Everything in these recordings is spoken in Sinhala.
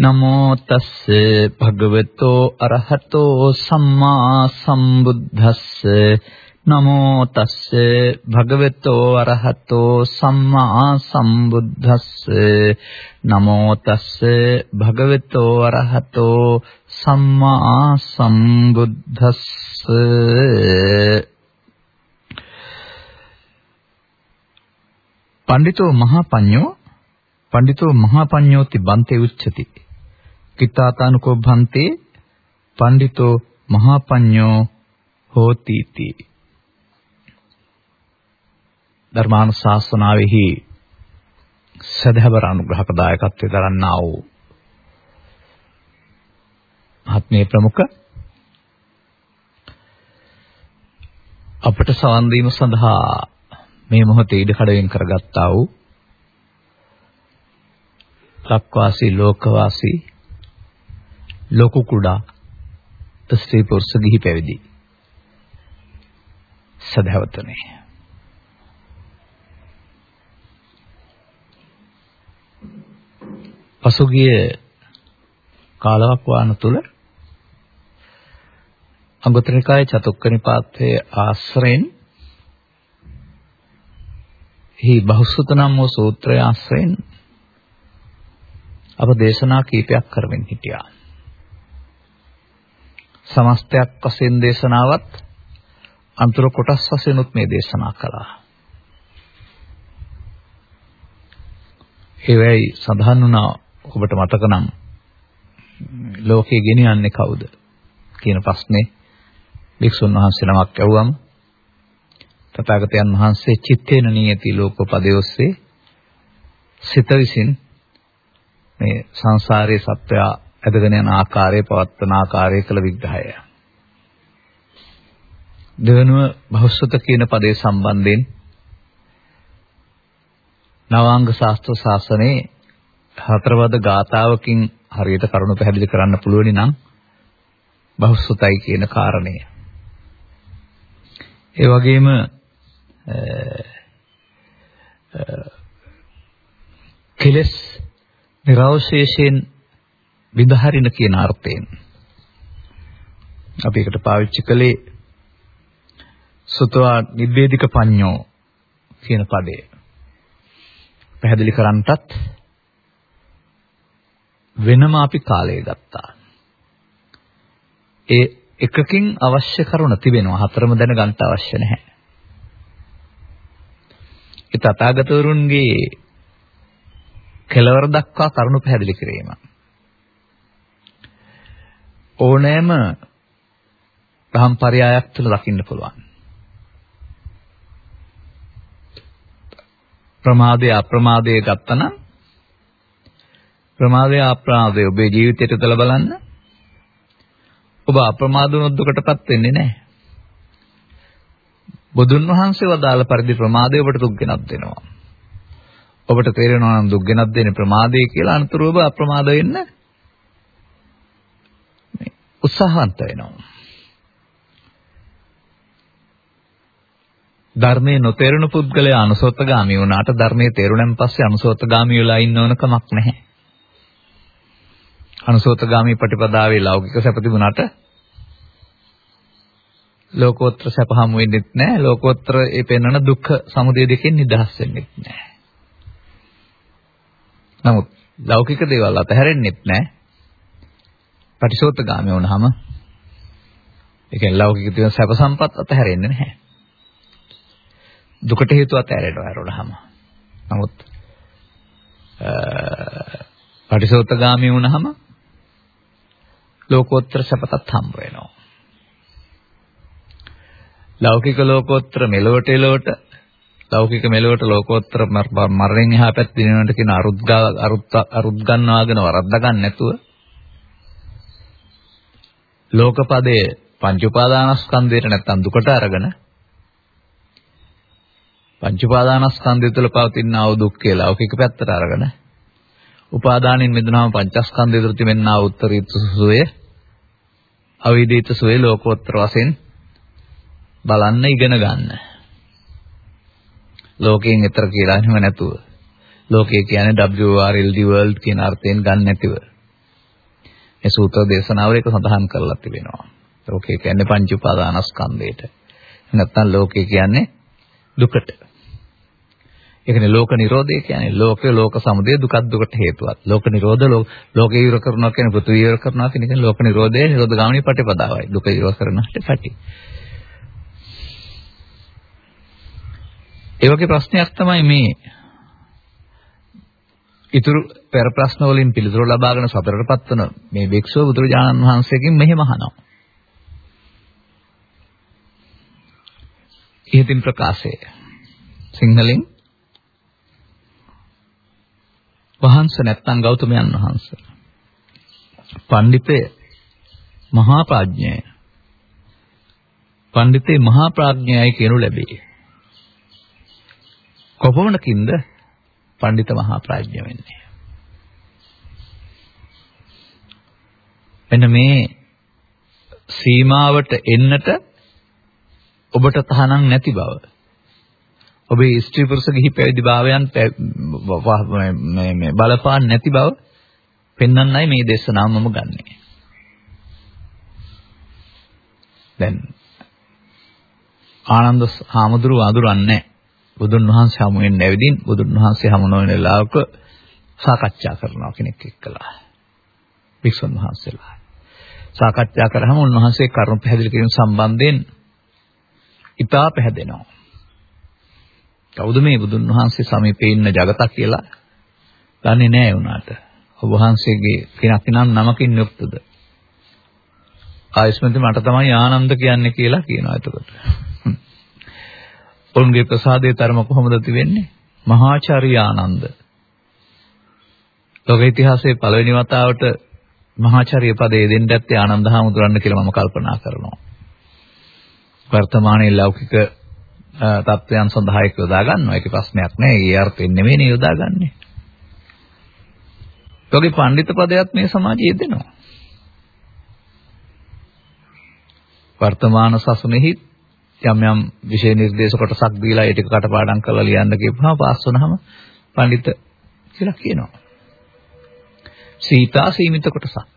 නමෝ තස්ස භගවතෝ අරහතෝ සම්මා සම්බුද්දස්ස. නමෝ තස්ස භගවතෝ අරහතෝ සම්මා සම්බුද්දස්ස. නමෝ තස්ස භගවතෝ අරහතෝ සම්මා සම්බුද්දස්ස. පඬිතෝ මහා පඤ්ඤෝ පඬිතෝ මහා පඤ්ඤෝති බන්තේ උච්චති. කිත්තාතානුකෝ භන්තේ පඬිතෝ මහා පඤ්ඤෝ හෝති තී ධර්මානුශාසනාවෙහි සදහවර අනුග්‍රහක දායකත්වයේ දරන්නා වූ ආත්මීය ප්‍රමුඛ අපට සවන් දීම සඳහා මේ මොහොතේ ඉඩ කඩවෙන් කරගත්තා වූ ලක්වාසී ලෝකවාසී ලොකු කුඩා. ස්ත්‍රී පුරුෂ ගිහි පැවිදි. සදහවතනේ පසුගිය කාලයක් වාන තුල අංගුත්තරිකායේ චතුක්ක නිපාතයේ ආශ්‍රයෙන් හි බහුසුත නම් වූ සූත්‍රය ආශ්‍රයෙන් අප දේශනා කීපයක් කරමින් හිටියා. සමස්තයක් වශයෙන් දේශනාවත් අන්තර කොටස් වශයෙන්ුත් මේ දේශනා කළා. ඒ වෙයි සඳහන් වුණා ඔබට මතක නම් ලෝකේ ගෙනියන්නේ කවුද කියන ප්‍රශ්නේ වික්ෂුන් වහන්සේ නමක් ඇහුවම තථාගතයන් වහන්සේ චිත්තේන නියති ලෝකපදයේ ඔස්සේ සිත විසින් මේ සංසාරයේ සත්‍යය ඇදගෙන යන ආකාරය පවත්වන ආකාරය කළ විග්‍රහය. දෙවනුව බහුසුත කියන පදේ සම්බන්ධයෙන් නවාංග ශාස්ත්‍ර ශාසනයේ හතරවද ගාතාවකින් හරියට කරුණු පැහැදිලි කරන්න පුළුවනි නම් බහුසුතයි කියන කාරණය. ඒ වගේම කෙලස් නිරවශේෂයෙන් විදහරින කියන අර්ථයෙන් අපි එකට පාවිච්චි කළේ සුතවා නිබ්බේධික පඤ්ඤෝ කියන පදය. පැහැදිලි කරන්නටත් වෙනම අපි කාලය ගත්තා. ඒ එකකින් අවශ්‍ය කරුණ තිබෙනවා හතරම දැනගන්න අවශ්‍ය නැහැ. ඒ තථාගතවරුන්ගේ කෙලවර දක්වා කරුණු පැහැදිලි කිරීම. ඕනෑම රහම් පරයයක් තුළ දකින්න පුළුවන්. ප්‍රමාදය අප්‍රමාදය ගත්තනම් ප්‍රමාදය අප්‍රමාදය ඔබේ ජීවිතයට දාලා බලන්න. ඔබ අප්‍රමාද වුණොත් දුකටපත් වෙන්නේ නැහැ. බුදුන් වහන්සේ වදාළ පරිදි ප්‍රමාදය ඔබට දුක් ගෙනත් දෙනවා. ඔබට තේරෙනවා නම් දුක් ගෙනත් දෙන්නේ ප්‍රමාදය කියලා අනතුරුව අප්‍රමාද වෙන්න උත්සාහවන්ත වෙනවා. ධර්මයේ නොතේරුණු පුද්ගලයා අනුසෝතගාමී වුණාට ධර්මයේ තේරුණන් පස්සේ අනුසෝතගාමී වෙලා ඉන්න ඕන කමක් නැහැ. අනුසෝතගාමී ප්‍රතිපදාවේ ලෞකික සැප තිබුණාට ලෝකෝත්තර සැප හමු වෙන්නේ නැහැ. ලෝකෝත්තර ඒ පෙන්වන දුක්ඛ සමුදය දෙකෙන් නිදහස් වෙන්නේ නැහැ. නමුත් ලෞකික දේවල් අතහැරෙන්නෙත් නැහැ. පටිසෝතගාමී වුණාම ඒ කියන්නේ ලෞකික දේවල් සැප සම්පත් අතහැරෙන්නේ නැහැ. දුකට හේතු අතහැරෙනවා ඇරුණාම. නමුත් පටිසෝතගාමී වුණාම ලෝකෝත්තර සැපතත් හම්බ වෙනවා. ලෞකික ලෝකෝත්තර මෙලොවට එලොවට ලෞකික මෙලොවට ලෝකෝත්තර මරණයෙන් එහා පැත්තේ දිනනට කියන අරුද්ගා අරුත් අරුත් ගන්නවාගෙන වරද්දා ගන්න නැතුව ලෝකපදයේ පංච උපාදානස්කන්ධයට නැත්තම් දුකට අරගෙන පංච උපාදානස්කන්ධය තුළ පවතින ආ දුක්ඛේ ලෞකික පැත්තට අරගෙන උපාදානින් මිදුණාම පංචස්කන්ධය තුළ තිබෙනා උත්තරීත සුවේ අවිදීත සුවේ ලෝකෝත්තර වශයෙන් බලන්න ඉගෙන ගන්න. ලෝකයෙන් ඈතර කියලා එහෙම නැතුව. ලෝකය කියන්නේ WRLD world කියන අර්ථයෙන් ගන්න නැතිව. මේ සූත්‍ර දේශනාවල ඒක සඳහන් කරලා තිබෙනවා. ලෝකය කියන්නේ පංච උපාදානස්කන්ධයට. නැත්තම් ලෝකය කියන්නේ දුකට. ඒ කියන්නේ ලෝක නිරෝධය කියන්නේ ලෝකේ ලෝක සමුදය දුකක් දුකට හේතුවක්. ලෝක නිරෝධ ලෝකේ ඉවර කරනවා කියන්නේ පෘථිවි ඉවර කරනවා කියන එක ලෝක නිරෝධය නිරෝධ ගාමිනී ප්‍රතිපදාවයි. දුක ඉවර කරනට පැටි. ඒ වගේ ප්‍රශ්නයක් තමයි මේ ඉතුරු පෙර ප්‍රශ්න වලින් පිළිතුරු ලබාගෙන සතරටපත් වන මේ වික්ෂෝ බුදුරජාණන් වහන්සේගෙන් මෙහෙම අහනවා. ඉහතින් ප්‍රකාශය සිංහලෙන් වහන්ස නැත්තම් ගෞතමයන් වහන්සේ. පඬිතේ මහා ප්‍රඥය. පඬිතේ මහා ප්‍රඥයයි කියනු ලැබේ. කොපමණකින්ද පඬිත මහා ප්‍රඥය වෙන්නේ? එන්න මේ සීමාවට එන්නට ඔබට තහනම් නැති බව. ඔබේ ස්ත්‍රී පුරුෂ ගිහි පැවිදි භාවයන් මේ මේ බලපාන්න නැති බව පෙන්වන්නයි මේ දේශනාව මම ගන්නෙ. දැන් ආනන්ද හාමුදුරුව අඳුරන්නේ බුදුන් වහන්සේ හමු වෙන්න ඇවිදින් බුදුන් වහන්සේ හමු නොවන වෙලාවක සාකච්ඡා කරනවා කෙනෙක් එක්කලා. වික්ෂුන් වහන්සේලා. සාකච්ඡා කරාම උන්වහන්සේ කරුණු පැහැදිලි කිරීම සම්බන්ධයෙන් ඉතා පැහැදෙනවා. කවුද මේ බුදුන් වහන්සේ සමීපේ ඉන්න జగත කියලා දන්නේ නැහැ උනාට. ඔබ වහන්සේගේ කෙනක් නම් නමකින් යුක්තද? ආයස්මන්ති මට තමයි ආනන්ද කියන්නේ කියලා කියනවා එතකොට. ඔවුන්ගේ ප්‍රසාදයේ තරම කොහොමද තිබෙන්නේ? මහාචාර්ය ආනන්ද. ලෝක ඉතිහාසයේ පළවෙනි වතාවට මහාචාර්ය පදයේ දෙන්න ඇත්තේ ආනන්ද හාමුදුරන් කියලා මම කල්පනා කරනවා. වර්තමානයේ ලෞකික තත්වයන් සඳහා ඒක යොදා ගන්නවා. ඒකේ ප්‍රශ්නයක් නැහැ. ඒ අර්ථයෙන් නෙමෙයි යොදාගන්නේ. ඒකේ පඬිත පදයක් මේ සමාජයේ දෙනවා. වර්තමාන සසුනේහි යම් යම් විෂය නිර්දේශ කොටසක් දීලා ඒ ටික කටපාඩම් කරලා ලියන්න කියපුවම පාස් වුණාම පඬිත කියලා කියනවා. සීතා සීමිත කොටසක්.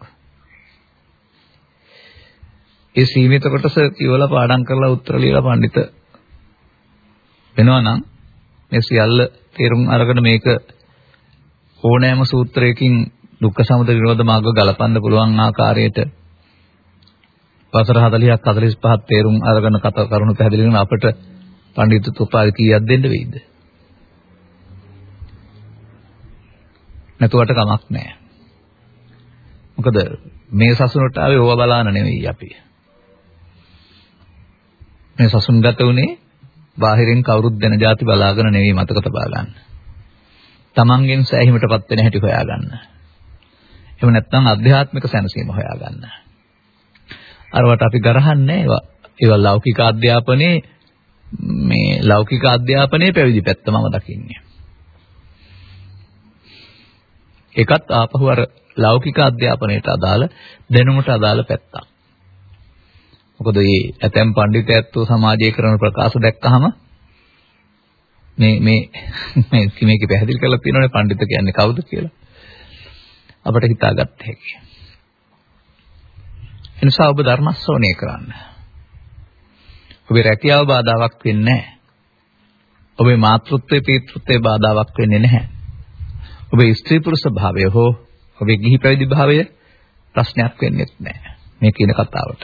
ඒ සීමිත කොටස කියවලා පාඩම් කරලා උත්තර ලියලා පඬිත වෙනවා නම් මේ සියල්ල තේරුම් අරගෙන මේක ඕනෑම සූත්‍රයකින් දුක්ඛ සමුදය නිරෝධ මාර්ග ගලපන්න පුළුවන් ආකාරයට වසර 40ක් 45ක් තේරුම් අරගෙන කතා කරුණු පැහැදිලි කරන අපිට පඬිතුත් උපාධි කීයක් දෙන්න වෙයිද? නැතුවට කමක් නැහැ. මොකද මේ සසුනට ආවේ ඕවා බලාන නෙවෙයි අපි. මේ සසුන් ගත උනේ බාහිරින් කවුරුත් දෙන જાති බලාගෙන නෙවෙයි මතක තබා ගන්න. තමන්ගෙන් සෑහීමටපත් වෙන හැටි හොයාගන්න. එහෙම නැත්නම් අධ්‍යාත්මික සැනසීම හොයාගන්න. අරවට අපි ගරහන්නේ ඒවා. ඒවා ලෞකික අධ්‍යාපනයේ මේ ලෞකික අධ්‍යාපනයේ පැවිදි පැත්ත මම දකින්නේ. ඒකත් ආපහු අර ලෞකික අධ්‍යාපනයට අදාළ දැනුමට අදාළ පැත්තක්. මොකද මේ ඇතැම් පඬිතයත්ව සමාජයේ කරන ප්‍රකාශ දැක්කහම මේ මේ මේ මේකේ පැහැදිලි කරලා තියෙනවානේ පඬිත කියන්නේ කවුද කියලා. අපිට හිතාගත්ත හැකියි. එනිසා ඔබ ධර්ම ශ්‍රවණය කරන්න. ඔබේ රැකියාව බාධාවක් වෙන්නේ නැහැ. ඔබේ මාතෘත්වයේ පීතෘත්වයේ බාධාවක් වෙන්නේ නැහැ. ඔබේ ස්ත්‍රී පුරුෂ භාවය හෝ ඔබේ ගිහි පැවිදි භාවය ප්‍රශ්නයක් වෙන්නේ නැහැ. මේ කියන කතාවට.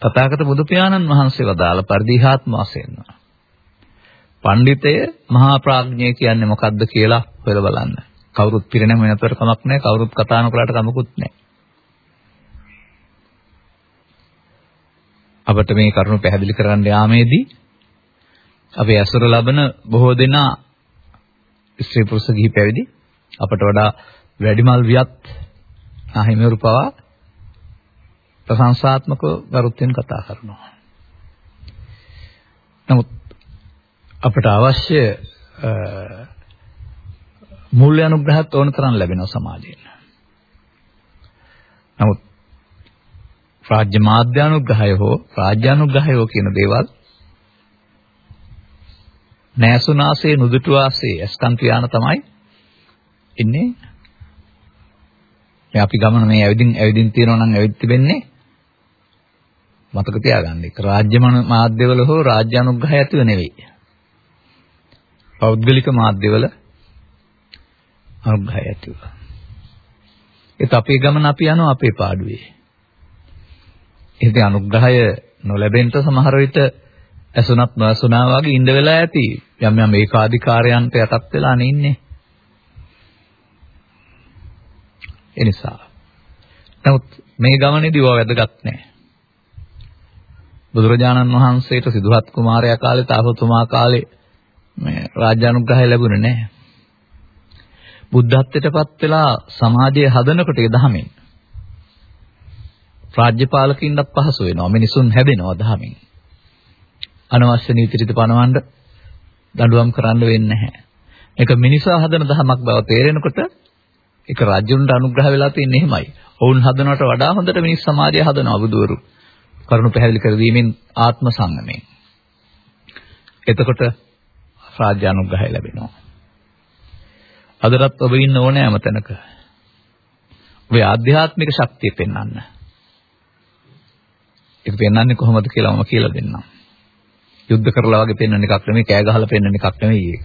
තථාගත බුදු පියාණන් වහන්සේ වදාළ පරිදිහාත්ම වශයෙන්. පඬිතය මහා ප්‍රඥය කියන්නේ මොකද්ද කියලා හොයලා බලන්න. කවුරුත් පිරෙනම වෙනතර කමක් නැහැ. කවුරුත් කතා නොකරට කමකුත් නැහැ. අපට මේ කරුණු පැහැදිලි කරන්න යාමේදී අපේ ඇසුර ලබන බොහෝ දෙනා ස්ත්‍රී පුරුෂ ගිහි පැවිදි අපට වඩා වැඩිමල් වියත් අහිමිවරු පවා ප්‍රශංසාත්මකව ගරුත්වෙන් කතා කරනවා. නමුත් අපට අවශ්‍ය මූල්‍ය අනුග්‍රහත් ඕන තරම් ලැබෙනවා සමාජයෙන්. නමුත් රාජ්‍ය මාධ්‍යානුග්‍රහය හෝ රාජ්‍යානුග්‍රහය කියන දේවල් නෑසුනාසේ නුදුටුවාසේ ඇස්කම් කියාන තමයි ඉන්නේ මේ අපි ගමන මේ ඇවිදින් ඇවිදින් තියනවා නම් ඇවිත් තිබෙන්නේ මතක තියාගන්න. ඒක රාජ්‍ය මාධ්‍යවල හෝ රාජ්‍ය අනුග්‍රහය ඇතුව නෙවෙයි. පෞද්ගලික මාධ්‍යවල අනුග්‍රහය ඇතුව. ඒත් අපේ ගමන අපි යනවා අපේ පාඩුවේ. ඉතින් අනුග්‍රහය නොලැබෙන්න සමහර විට ඇසුණත් නොඇසුණා වගේ ඉඳ වෙලා ඇති. යම් යම් ඒකාධිකාරයන්ට යටත් වෙලා නෙන්නේ. ඒ නිසා. නමුත් මේ ගමනේදී ඔය වැදගත් නැහැ. බුදුරජාණන් වහන්සේට සිදුහත් කුමාරයා කාලේ තාපතුමා කාලේ මේ රාජ්‍ය අනුග්‍රහය ලැබුණේ නැහැ. බුද්ධත්වයටපත් වෙලා සමාජය හදනකොට ඒ දහමෙන් රාජ්‍ය පාලකින්වත් පහසු වෙනවා. මිනිසුන් හැදෙනවා දහමින්. අනවශ්‍ය නීති රීති පනවන්න දඬුවම් කරන්න වෙන්නේ නැහැ. ඒක මිනිසා හදන දහමක් බව තේරෙනකොට ඒක රාජ්‍යුන්ට අනුග්‍රහ වෙලා තියෙන්නේ එහෙමයි. ඔවුන් හදනවට වඩා හොඳට මිනිස් සමාජය හදනවා බුදුවරු. කරුණු පැහැදිලි කර දීමෙන් ආත්ම සංගමයෙන්. එතකොට රාජ්‍ය අනුග්‍රහය ලැබෙනවා. අදටත් ඔබ ඉන්න ඕනෑම තැනක ඔබේ ආධ්‍යාත්මික ශක්තිය පෙන්වන්න. ඒක පෙන්වන්නේ කොහොමද කියලා මම කියලා දෙන්නම්. යුද්ධ කරලා වගේ පෙන්වන එකක් නෙමෙයි කෑ ගහලා පෙන්වන එකක් නෙමෙයි ඒක.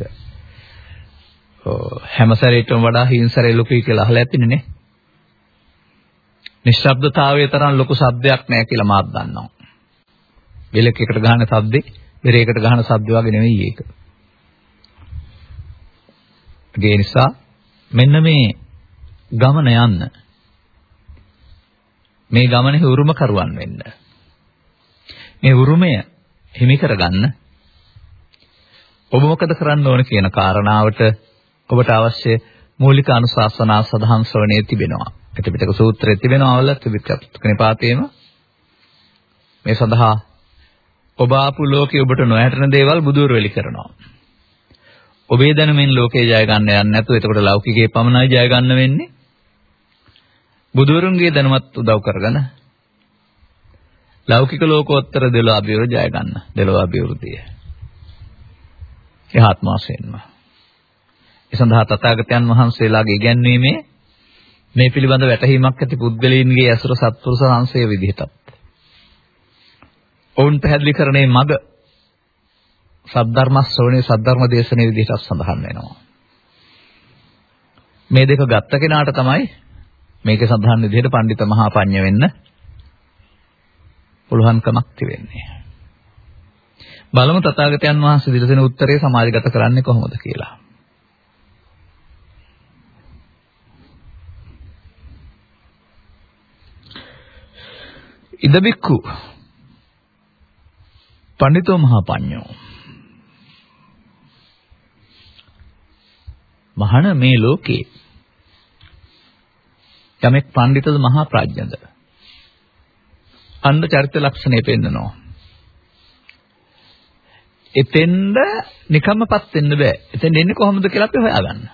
හැම සැරේටම වඩා හිංසරේ ලොකුයි කියලා අහලා ඇතිනේ නේ. නිශ්ශබ්දතාවයේ තරම් ලොකු ශබ්දයක් නැහැ කියලා මාත් දන්නවා. බෙලකයකට ගහන ශබ්දේ බෙරේකට ගහන ශබ්ද වගේ නෙවෙයි ඒක. ඒ නිසා මෙන්න මේ ගමන යන්න මේ ගමනේ උරුම කරුවන් වෙන්න මේ උරුමය හිමි කරගන්න ඔබ මොකද කරන්න ඕන කියන කාරණාවට ඔබට අවශ්‍ය මූලික අනුශාසනා සදහම් ශ්‍රවණයේ තිබෙනවා. පිටක සූත්‍රයේ තිබෙනවා වල ත්‍රිපිටක නිපාතේම මේ සඳහා ඔබ ආපු ලෝකේ ඔබට නොහැටෙන දේවල් බුදුර වෙලි කරනවා. ඔබේ දැනුමින් ලෝකේ ජය ගන්න යන්නේ නැතුව එතකොට ලෞකිකයේ පමණයි ජය ගන්න වෙන්නේ. බුදුරුන්ගේ දැනුමත් උදව් කරගෙන ලෞකික ලෝකෝත්තර දෙලෝ අභිවෘද්ධි ජය ගන්න. දෙලෝ අභිවෘද්ධිය. එහාත්ම වශයෙන්ම. ඒ සඳහා තථාගතයන් වහන්සේලාගේ ඉගැන්වීමේ මේ පිළිබඳ වැටහීමක් ඇති පුද්ගලයන්ගේ ඇසුර සත්පුරුෂ සංසය විදිහටත්. ඔවුන් පැහැදිලි කරන්නේ මග සද්ධර්ම ශ්‍රවණේ සද්ධර්ම දේශනේ විදිහට සඳහන් වෙනවා. මේ දෙක ගත්ත කෙනාට තමයි මේකේ සඳහන් විදිහට පඬිත මහා පඤ්ඤ වෙන්න පුළුවන්කමක් තිබෙන්නේ. බලමු තථාගතයන් වහන්සේ දිලසෙන උත්තරේ සමාජගත කරන්නේ කොහොමද කියලා. ඉදබික්කු පඬිතෝ මහා පඤ්ඤෝ මහණ මේ ලෝකේ යමෙක් පඬිතද මහා ප්‍රඥද අන්න චරිත ලක්ෂණය පෙන්නනවා. එතෙන්ද නිකම්මපත් වෙන්න බෑ. එතෙන් එන්නේ කොහොමද කියලා අපි හොයාගන්න.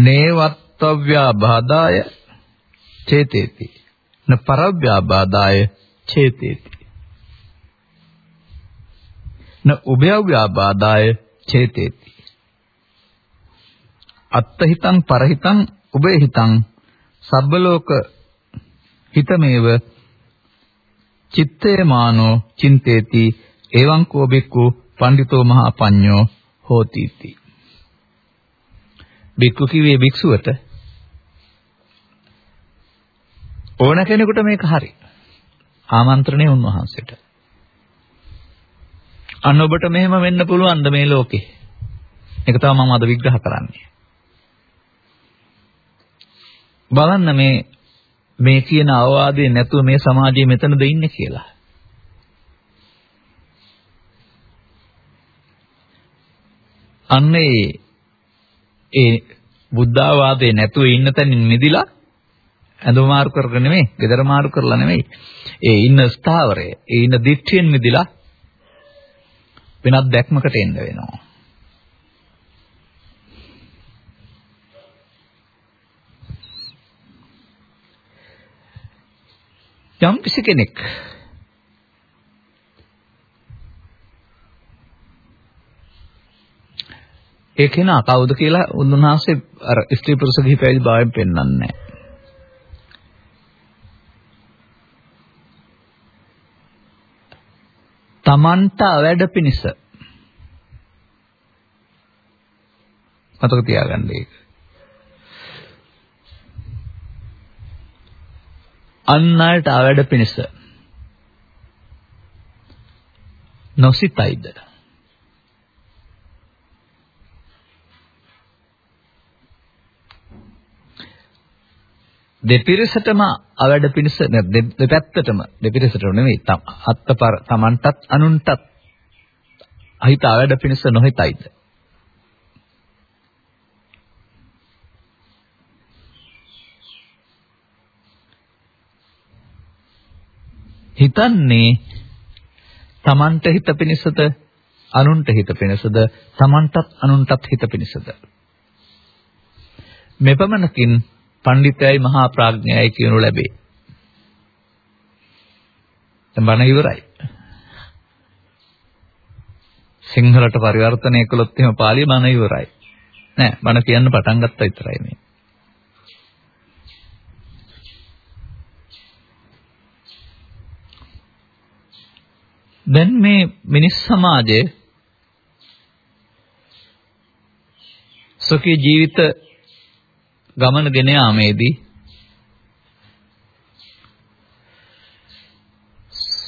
නේවත්තව්‍යා බාදාය චේතේති. න පරව්‍යාබාදාය චේතේති. න උභයව්‍යාබාදාය චේතේති අත්තහිතං පරහිතං උභයහිතං සබ්බලෝක හිතමේව චිත්තේ මානෝ චින්තේති එවං කෝ බික්කු පඬිතෝ මහා පඤ්ඤෝ හෝති इति බික්කු කිව්වේ භික්ෂුවට ඕන කෙනෙකුට මේක හරි. ආමන්ත්‍රණය උන්වහන්සේට. අන්න ඔබට මෙහෙම වෙන්න පුළුවන්ද මේ ලෝකේ? ඒක තමයි මම අද විග්‍රහ කරන්නේ. බලන්න මේ මේ කියන අවවාදේ නැතුව මේ සමාජයේ මෙතනද ඉන්නේ කියලා. අන්නේ ඒ බුද්ධාවාදේ නැතුව ඉන්න තැනින් මිදිලා ඇඳුම මාරු කරගෙන නෙමෙයි, gedara මාරු කරලා නෙමෙයි. ඒ ඉන්න ස්ථාවරය, ඒ ඉන්න දිට්ඨියෙන් මිදිලා වෙනත් දැක්මකට එන්න වෙනවා. යම් කිසි කෙනෙක් ඒ කෙනා කවුද කියලා උන්වහන්සේ අර ස්ත්‍රී පුරුෂ ගිහි පැවිදි භාවයෙන් පෙන්වන්නේ නැහැ. තමන්ට වැඩ පිනිස මතක තියාගන්න ඒක. අන් අයට අවැඩ පිණිස. නොසිතයිද? දෙපිරිසටම අවැඩ පිණිස දෙපැත්තටම දෙපිරිසට නෙමෙයි අත්තපර තමන්ටත් අනුන්ටත් අහිත අවැඩ පිණිස නොහිතයිද? හිතන්නේ තමන්ට හිත පිණිසද අනුන්ට හිත පිණිසද තමන්ටත් අනුන්ටත් හිත පිණිසද? මෙපමණකින් පඬිතයයි මහා ප්‍රඥයයි කියනු ලැබේ. දැන් බණ ඉවරයි. සිංහලට පරිවර්තනය කළොත් එහෙම පාලිය බණ ඉවරයි. නෑ බණ කියන්න පටන් ගත්තා විතරයි මේ. දැන් මේ මිනිස් සමාජයේ සුඛී ජීවිත ගමන ගෙන යාමේදී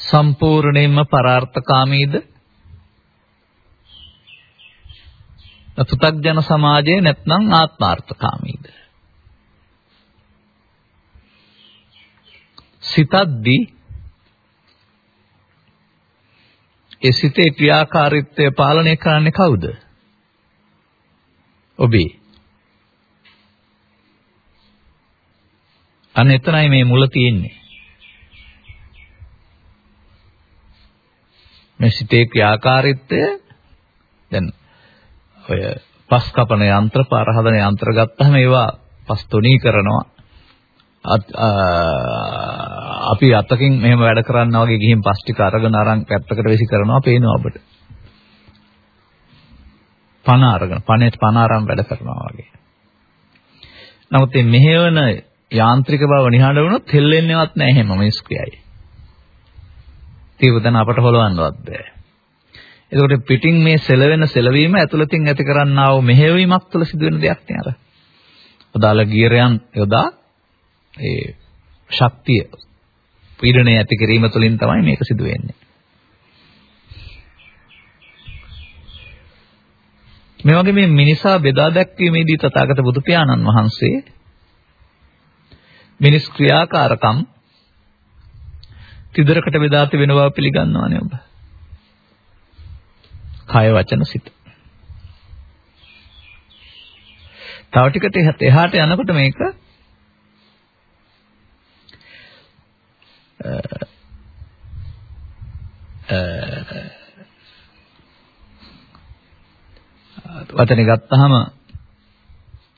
සම්පූර්ණයෙන්ම පරාර්ථකාමීද පුතග්ජන සමාජයේ නැත්නම් ආත්මාර්ථකාමීද සිතද්දී ඒ සිතේ ක්‍රියාකාරීත්වය පාලනය කරන්නේ කවුද? ඔබේ. අන්න එතනයි මේ මුල තියෙන්නේ. මේ සිතේ ක්‍රියාකාරීත්වය දැන් ඔය පස් කපන යන්ත්‍ර පාර හදන යන්ත්‍ර ගත්තාම ඒවා පස් තුනී කරනවා අපි අතකින් මෙහෙම වැඩ කරනවා වගේ ගිහින් පස් ටික අරගෙන අරන් පැත්තකට වෙසි කරනවා පේනවා අපිට. පණ අරගෙන පණේට පණ අරන් වැඩ කරනවා වගේ. නමුත් මේ මෙහෙවන යාන්ත්‍රික බව නිහඬ වුණොත් හෙල්ලෙන්නේවත් නැහැ එහෙම මිනිස් ක්‍රියයි. තීවදන අපට හොලවන්නවත් බෑ. එතකොට පිටින් මේ සෙලවෙන සෙලවීම ඇතුළතින් ඇති කරන්නා වූ මෙහෙයවීමක් තුළ සිදුවෙන දෙයක් නේ අර. අදාළ ගියරයන් යොදා ඒ ශක්තිය පීඩනය ඇති කිරීම තුළින් තමයි මේක සිදු වෙන්නේ. මේ වගේ මේ මිනිසා බෙදා දැක්වීමේදී තථාගත බුදු පියාණන් වහන්සේ මිනිස් ක්‍රියාකාරකම් තිදරකට බෙදා තිබෙන බව පිළිගන්නවනේ ඔබ. කය වචන සිත. තව ටිකට එහාට යනකොට මේක වචනේ ගත්තාම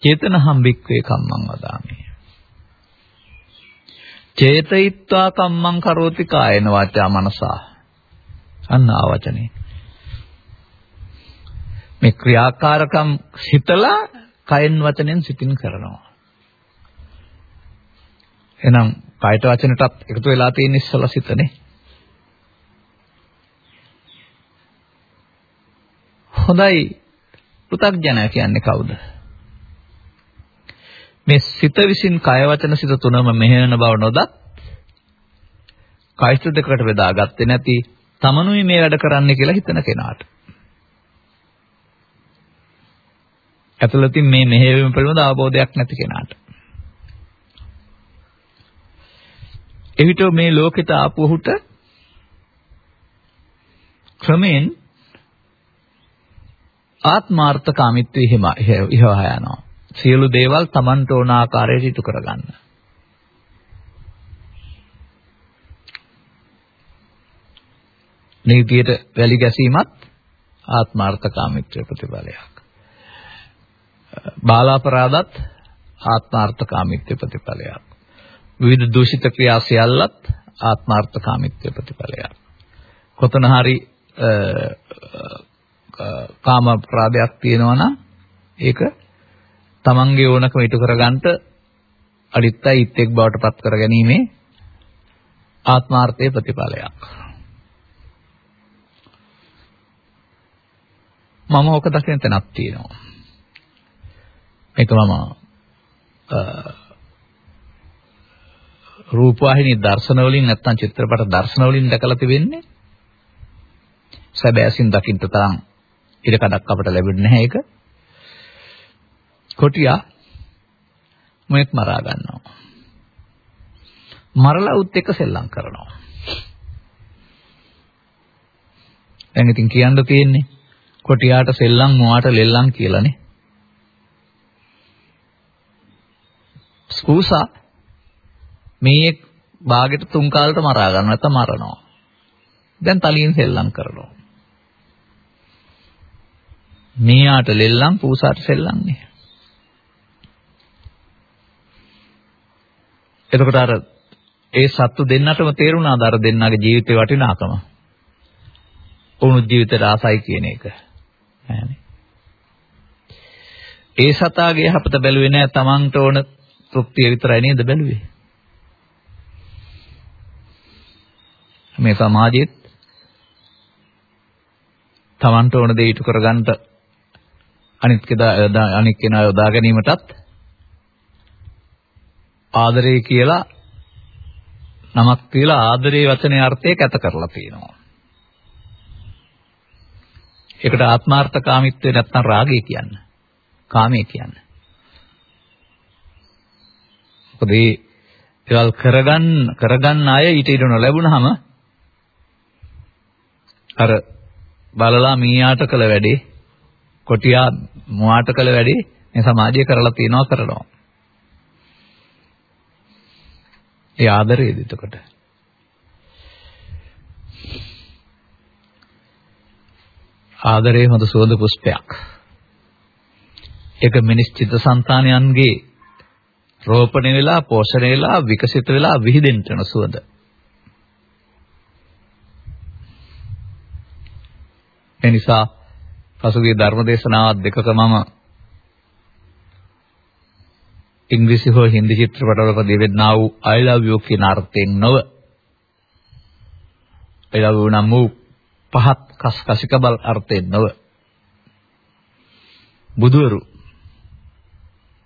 චේතනහම් වික්වේ කම්මං වදාමි. චේතයිත්වා කම්මං කරෝති කායන වාචා මනසා. අන්න ආවචනේ. මේ ක්‍රියාකාරකම් හිතලා කයෙන් වචනෙන් සිතින් කරනවා. එහෙනම් කායට වචනටත් එකතු වෙලා තියෙන ඉස්සලා සිතනේ. හොඳයි පෘථග්ජනය කියන්නේ කවුද? මේ සිත විසින් කය වචන සිත තුනම මෙහෙවන බව නොදත් කයිස්ත දෙකට බෙදාගත්තේ නැති තමනුයි මේ වැඩ කරන්නේ කියලා හිතන කෙනාට. ඇතුළතින් මේ මෙහෙයවීම පිළිබඳ අවබෝධයක් නැති කෙනාට. එවිට මේ ලෝකෙට ආපු ඔහුට ක්‍රමෙන් ආත්මාර්ථකාමීත්වය හිම ඉහවා යනවා. සියලු දේවල් Tamanට ඕන ආකාරයට ඉටු කරගන්න. නීතියට වැලි ගැසීමත් ආත්මාර්ථකාමීත්වයේ ප්‍රතිඵලයක්. බාලාපරාධත් ආත්මාර්ථකාමීත්වයේ ප්‍රතිඵලයක්. විවිධ දූෂිත ක්‍රියා සියල්ලත් ආත්මාර්ථකාමීත්වයේ ප්‍රතිඵලයක්. කොතන හරි කාම ප්‍රාදයක් තියෙනවා නම් ඒක තමන්ගේ ඕනකම ඉටු කරගන්න අනිත්‍යයි ඉත්තෙක් බවට පත් කර ගැනීමේ ආත්මාර්ථයේ ප්‍රතිඵලයක්. මම ඕක දකින තැනක් තියෙනවා. මේක මම රූපවාහිනී දර්ශන වලින් නැත්නම් චිත්‍රපට දර්ශන වලින් දැකලා තිබෙන්නේ. සැබෑසින් දකින්න තරම් ඉරකඩක් අපට ලැබෙන්නේ නැහැ ඒක. කොටියා මොෙක් මරා ගන්නවා. මරලා උත් එක සෙල්ලම් කරනවා. දැන් ඉතින් කියන්න තියෙන්නේ කොටියාට සෙල්ලම් මොවාට ලෙල්ලම් කියලානේ. ස්කූසා මේ බාගෙට තුන් කාලට මරා ගන්න නැත්නම් මරනවා. දැන් තලියෙන් සෙල්ලම් කරනවා. මෙයාට ලෙල්ලම් පූසාට සෙල්ලම්නේ. එතකොට අර ඒ සත්තු දෙන්නටම තේරුණාද අර දෙන්නගේ ජීවිතේ වටිනාකම? වුණු ජීවිතේට ආසයි කියන එක. නෑනේ. ඒ සතාගේ යහපත බැලුවේ නෑ තමන්ට ඕන තෘප්තිය විතරයි නේද බැලුවේ? මේ සමාජෙත් තමන්ට ඕන දේ ඉටු කරගන්න අනිත් කෙනා අනිත් කෙනා යොදා ගැනීමටත් ආදරේ කියලා නමක් තියලා ආදරේ වචනේ අර්ථය කැත කරලා තියෙනවා. ඒකට ආත්මార్థකාමීත්වය නැත්නම් රාගය කියන්නේ. කාමයේ කියන්නේ. මොකද ඒ ඒවල් කරගන්න කරගන්න අය ඊට ඉඩ නොලැබුණාම අර බලලා මීයාට කළ වැඩේ කොටියා මුවාට කළ වැඩේ මේ සමාජය කරලා තියනවා කරනවා. ඒ ආදරේද එතකොට? ආදරේ හොඳ සුවඳ පුෂ්පයක්. ඒක මිනිස් චිත්තසංතානයන්ගේ රෝපණය වෙලා පෝෂණය වෙලා විකසිත වෙලා විහිදෙන්න යන සුවඳ. ඒ නිසා පසුගිය ධර්මදේශනාවත් දෙකක මම ඉංග්‍රීසි හෝ හින්දි චිත්‍රපටවල දෙවෙන්නා වූ I love you කියන අර්ථයෙන් නොව I love you නම් වූ පහත් කස්කසිකබල් අර්ථයෙන් නොව බුදුවරු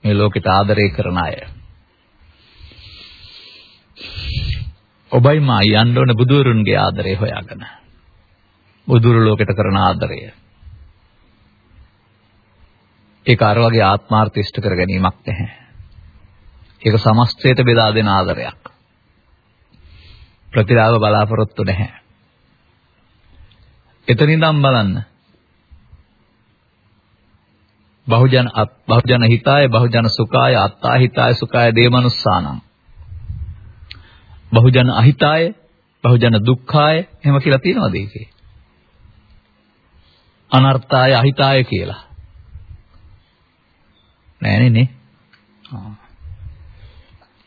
මේ ලෝකෙට ආදරය කරන අය. ඔබයි මා යන්න ඕන බුදුවරුන්ගේ ආදරය හොයාගෙන. බුදුරු ලෝකෙට කරන ආදරය. ඒක අර වගේ ආත්මාර්ථ ඉෂ්ට කර ගැනීමක් නැහැ. ඒක සමස්තයට බෙදා දෙන ආදරයක්. ප්‍රතිලාභ බලාපොරොත්තු නැහැ. එතනින්නම් බලන්න. බහුජන බහුජන හිතාය බහුජන සුඛාය අත්තා හිතාය සුඛාය දේමනුස්සානං. බහුජන අහිතාය බහුජන දුක්ඛාය එහෙම කියලා තියෙනවද ඒකේ? අනර්ථාය අහිතාය කියලා. නෑනේ නේ.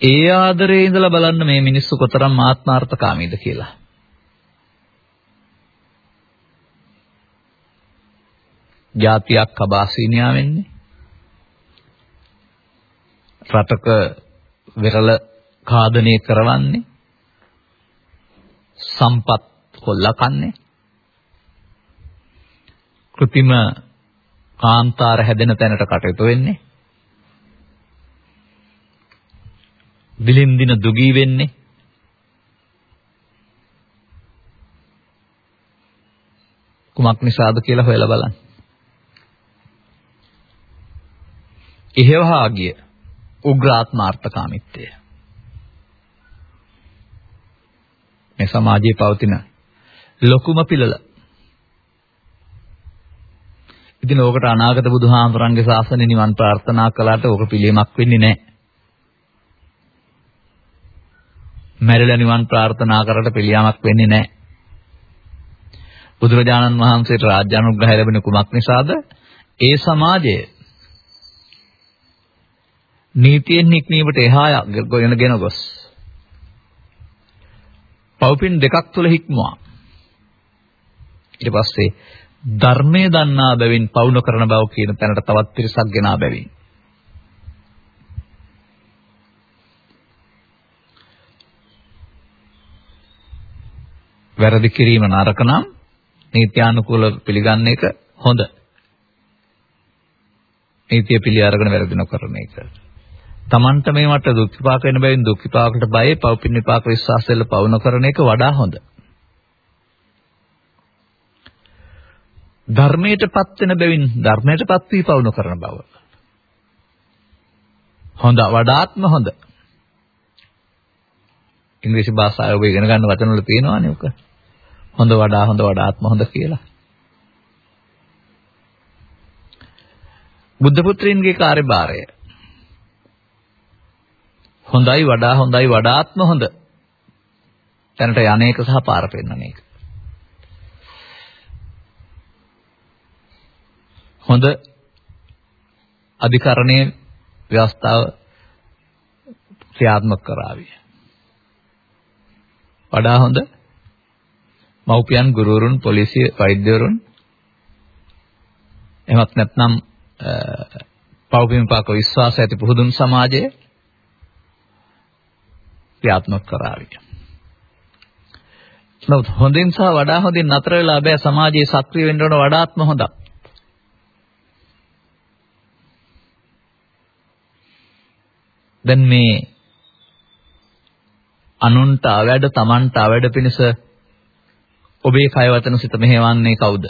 ඒ ආදරේ ඉඳලා බලන්න මේ මිනිස්සු කොතරම් ආත්මార్థකාමීද කියලා. ජාතියක් කබාසීනියා වෙන්නේ. රටක වෙරළ කාදනය කරවන්නේ. සම්පත් කොල්ලා කන්නේ. કૃතිම කාන්තාර හැදෙන තැනට කටයුතු වෙන්නේ. දිලින්දින දුගී වෙන්නේ කුමක් නිසාද කියලා හොයලා බලන්න. ඉහෙවහාගිය උග්‍රාත්මාර්ථකාමීත්වය. මේ සමාජයේ පවතින ලොකුම පිළල. ඉතින් ඕකට අනාගත බුදුහාමරන්ගේ ශාසනය නිවන් ප්‍රාර්ථනා කළාට ඕක පිළියමක් වෙන්නේ නැහැ. මැරිලා නිවන් ප්‍රාර්ථනා කරලා පිළියමක් වෙන්නේ නැහැ. බුදුරජාණන් වහන්සේට රාජ්‍ය අනුග්‍රහය ලැබෙන කුමක් නිසාද? ඒ සමාජය නීතියෙන් නික්මීමට එහා ගෙනගෙන ගොස්. පව්පින් දෙකක් තුල හික්මුවා. ඊට පස්සේ ධර්මයේ දන්නා බැවින් පවු නොකරන බව කියන තැනට තවත් පිරිසක් ගෙනා බැවින් වැරදි කිරීම නරක නම් නීත්‍යානුකූල පිළිගන්න එක හොඳ. නීතිය පිළි අරගෙන වැරදි නොකරන එක. Tamanta මේ මට දුක් විපාක වෙන බැවින් දුක් විපාකට බයයි පව් පින් විපාක විශ්වාසෙල්ල පව නොකරන එක වඩා හොඳ. ධර්මයටපත් වෙන බැවින් ධර්මයටපත් වී පව නොකරන බව. හොඳ වඩාත්ම හොඳ. ඉංග්‍රීසි භාෂාව ඔබ ඉගෙන ගන්න වචන වල තියෙනවානේ ඔක. හොඳ වඩා හොඳ වඩාත්ම හොඳ කියලා. බුද්ධ පුත්‍රයන්ගේ කාර්යභාරය හොඳයි වඩා හොඳයි වඩාත්ම හොඳ තැනට යන්නේක සහ පාර පෙන්වන එක. හොඳ අධිකරණයේ ව්‍යවස්ථාව ක්‍රියාත්මක කරાવી. වඩා හොඳ මව්පියන් ගුරුවරුන් පොලිසිය වෛද්‍යවරුන් එමත් නැත්නම් පෞපින්පාක විශ්වාස ඇති පුහුදුන් සමාජය ක්‍රියාත්මක කරાવી. නමුත් හොඳින් සහ වඩා හොඳින් නතර වෙලා බෑ සමාජයේ සක්‍රිය වෙන්න ඕන වඩාත්ම හොඳක්. දැන් මේ අනුන්ට අවැඩ තමන්ට අවැඩ පිණිස ඔබේ කය වචන සිත මෙහෙවන්නේ කවුද?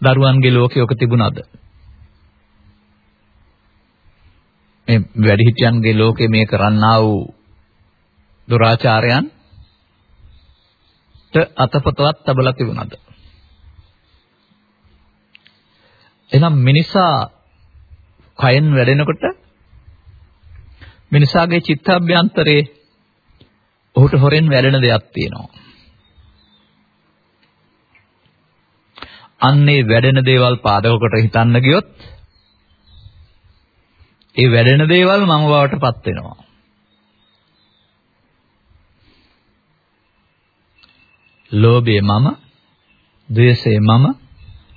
දරුවන්ගේ ලෝකේ ඔක තිබුණාද? මේ වැඩිහිටියන්ගේ ලෝකේ මේ කරන්නා වූ දුරාචාරයන් ත අතපතවත් තබලා තිබුණාද? එහෙනම් මිනිසා කයෙන් වැඩෙනකොට මිනිසාගේ චිත්තාභ්‍යන්තරේ ඔහුට හොරෙන් වැඩෙන දෙයක් තියෙනවා. අන්නේ වැඩෙන දේවල් පාදක කොට හිතන්න ගියොත් ඒ වැඩෙන දේවල් මම බවට පත් වෙනවා. ලෝභය මම, ද්වේෂය මම,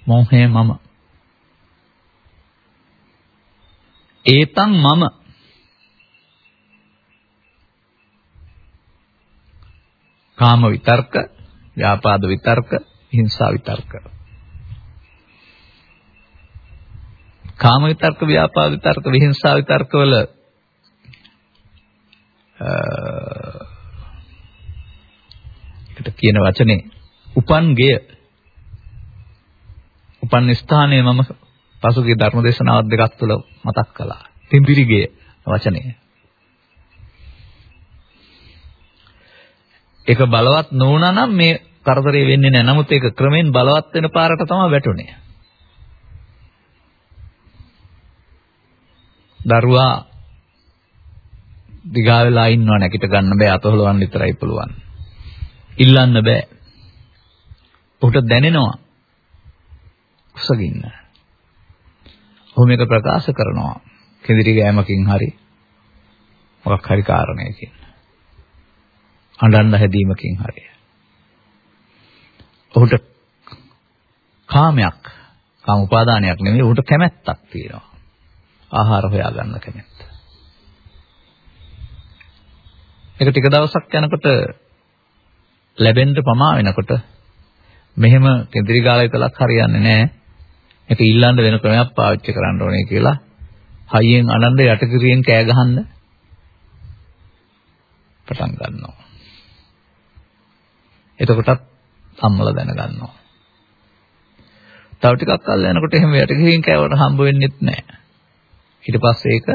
මෝහය මම. ඒතං මම කාම විතර්ක, ව්‍යාපාද විතර්ක, හිංසා විතර්ක. කාම විතර්ක, ව්‍යාපාද විතර්ක, විහිංසා විතර්ක වල එකට කියන වචනේ උපන් ගෙය උපන් ස්ථානයේ මම පසුගිය ධර්ම දේශනාවත් දෙකක් තුළ මතක් කළා. තිඹිරිගේ වචනය. ඒක බලවත් නොවුනා නම් මේ කරදරේ වෙන්නේ නැහැ. නමුත් ඒක ක්‍රමෙන් බලවත් වෙන පාරට තමයි වැටුනේ. දරුවා දිගා වෙලා ඉන්නව නැගිට ගන්න බෑ අතහොලවන්න විතරයි පුළුවන්. ඉල්ලන්න බෑ. ඔහුට දැනෙනවා කුසගින්න. ඔහු මේක ප්‍රකාශ කරනවා. කෙඳිරි ගෑමකින් හරි මොකක් හරි කාරණයකින්. අඬන්න හැදීමකින් හරි. ඔහුට කාමයක්, කාම උපාදානයක් නෙමෙයි ඔහුට කැමැත්තක් තියෙනවා. ආහාර හොයාගන්න කැමැත්ත. ඒක ටික දවසක් යනකොට ලැබෙන්න ප්‍රමා වෙනකොට මෙහෙම කෙඳිරි ගාලා විතරක් හරියන්නේ නැහැ. ඒක ඊළඟ වෙන ක්‍රමයක් පාවිච්චි කරන්න ඕනේ කියලා හයියෙන් අනන්ද යටකිරියෙන් කෑ ගහන්න පටන් ගන්නවා. එතකොටත් අම්මලා දැනගන්නවා. තව ටිකක් කල් යනකොට එහෙම යටකිරියෙන් කෑවට හම්බ වෙන්නෙත් නැහැ. ඊට පස්සේ ඒක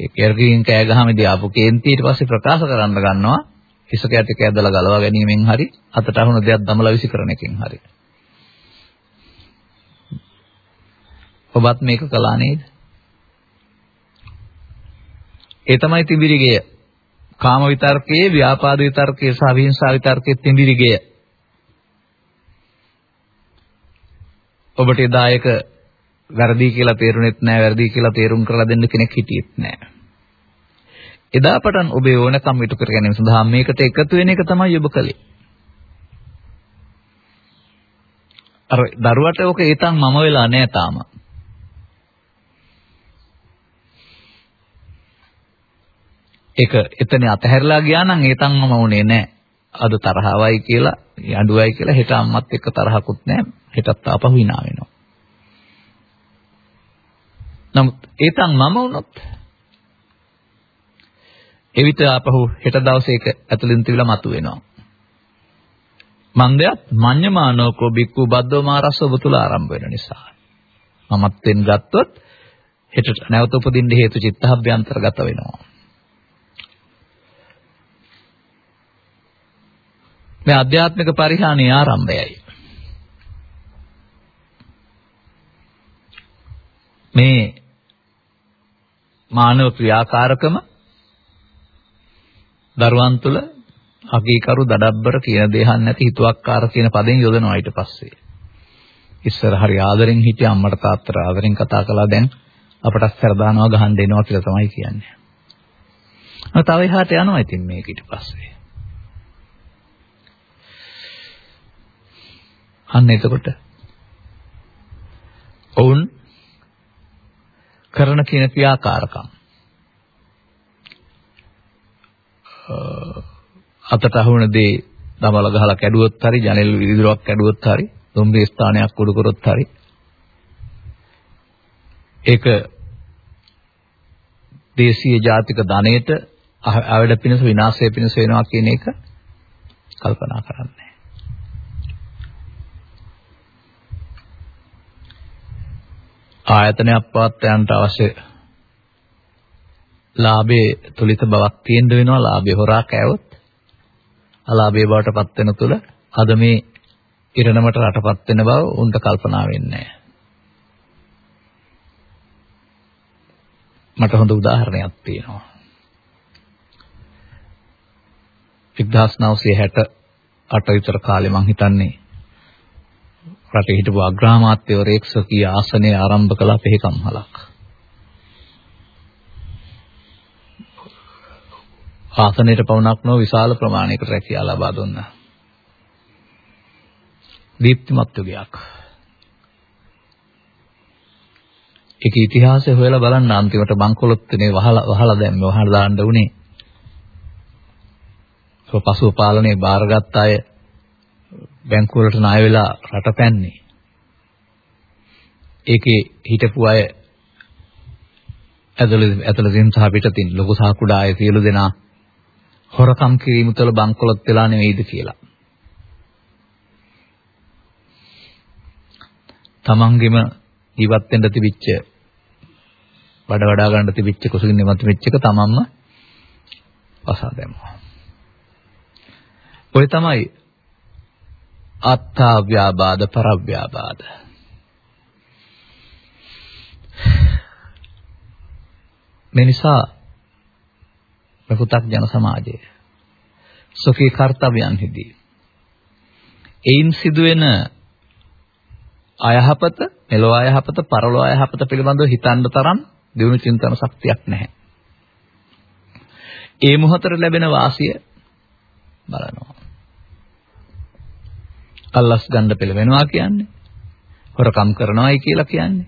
ඒ කෙරකින් කෑ ගහමේදී ආපු කේන්ති ඊට පස්සේ ප්‍රකාශ කරන්න ගන්නවා හිස කැට කැදලා ගලවා ගැනීමෙන් හරි අතට අහුන දෙයක් දමලා විසි කරන එකෙන් හරි ඔබත් මේක කළා නේද ඒ තමයි තිබිරිගය කාම විතර්කයේ ව්‍යාපාද විතර්කයේ සහ විහිංසා විතර්කයේ තිබිරිගය ඔබට එදායක වැරදි කියලා තේරුණෙත් නැහැ වැරදි කියලා තේරුම් කරලා දෙන්න කෙනෙක් හිටියෙත් නැහැ. එදා පටන් ඔබේ ඕනකම් ඉටු කර ගැනීම සඳහා මේකට එකතු වෙන එක තමයි ඔබ කළේ. අර දරුවට ඔක ඒතන් මම වෙලා නෑ තාම. ඒක එතන අතහැරලා ගියා නම් ඒතන් මම උනේ නෑ. අද තරහවයි කියලා, යඬුවයි කියලා හෙට අම්මත් එක්ක තරහකුත් නෑ. හෙටත් ආපහු hina වෙනවා. නමුත් ඒතන් මම වුණොත් එවිට ආපහු හෙට දවසේ ඒක ඇතුලින් තිබිලා මතුවෙනවා. මන්දයත් මඤ්ඤමානෝකෝ බික්කු බද්දෝ මාරස්ස ඔබ තුල ආරම්භ වෙන නිසා. මමත්වෙන් ගත්තොත් හෙට නැවත උපදින්න හේතු චිත්තහභ්‍යන්තරගත වෙනවා. මේ ආධ්‍යාත්මික පරිහානිය ආරම්භයයි. මේ මානව ක්‍රියාකාරකම දරුවන් තුළ අකීකරු දඩබ්බර කියන දේහන් නැති හිතුවක්කාර කියන පදෙන් යොදනවා ඊට පස්සේ. ඉස්සර හරි ආදරෙන් හිටිය අම්මට තාත්තට ආදරෙන් කතා කළා දැන් අපට සැර දානවා ගහන්න දෙනවා කියලා තමයි කියන්නේ. තව එහාට යනවා ඉතින් මේක ඊට පස්සේ. අන්න එතකොට. ඔවුන් කරන කියන ක්‍රියාකාරකම්. අතට අහුවන දේ දමල ගහලා කැඩුවොත් හරි ජනෙල් විදුරක් කැඩුවොත් හරි දුම්බේ ස්ථානයක් උඩු කරොත් හරි. ඒක දේශීය ජාතික ධනයට අවඩ පිණිස විනාශය පිණිස වෙනවා කියන එක කල්පනා කරන්නේ. ආයතනයක් පවත්වන්නට අවශ්‍ය ලාභයේ තුලිත බවක් තියෙන්න වෙනවා. ලාභේ හොරා කෑවොත් අලාභයේ බවට පත් වෙන තුල අද මේ ඉරණමට රටපත් වෙන බව උන්ට කල්පනා වෙන්නේ මට හොඳ උදාහරණයක් තියෙනවා. 1968 විතර කාලේ මං හිතන්නේ රටේ හිටපු අග්‍රාමාත්‍යවරයෙක් සකී ආසනය ආරම්භ කළ අපේ කම්හලක් ආසනයට පවණක් නොව විශාල ප්‍රමාණයකට රැකියාව ලබා දුන්නා. දීප්තිමත් යුගයක්. ඒක ඉතිහාසය හොයලා බලන්න අන්තිමට බංකොලොත්නේ වහලා වහලා දැම්ම වහලා දාන්න උනේ. පසුව පාලනයේ බාරගත් අය බැංකු වලට ණය වෙලා රට පැන්නේ. ඒකේ හිටපු අය ඇතුළේ ඇතුළතින් සහ පිටතින් ලොකු සහ කුඩා අය සියලු දෙනා හොරකම් කිරීම තුළ බංකොලොත් වෙලා නෙවෙයිද කියලා. තමන්ගෙම ජීවත් වෙන්න තිබිච්ච වඩ වඩා ගන්න තිබිච්ච කුසගින් නිමත වෙච්ච එක තමන්ම වසා දැම්මා. ඔය තමයි අත්තා ව්‍යාබාධ පරව්‍යාබාධ. මේ නිසා ප්‍රකෘතක් ජන සමාජය. සොකී කාර්යයන්හිදී. එයින් සිදුවෙන අයහපත, මෙලොව අයහපත, පරලොව අයහපත පිළිබඳව හිතන්න තරම් දියුණු චින්තන ශක්තියක් නැහැ. ඒ මොහොතට ලැබෙන වාසිය බලනවා. අල්ලස් ගන්න පෙළවෙනවා කියන්නේ හොරකම් කරනවායි කියලා කියන්නේ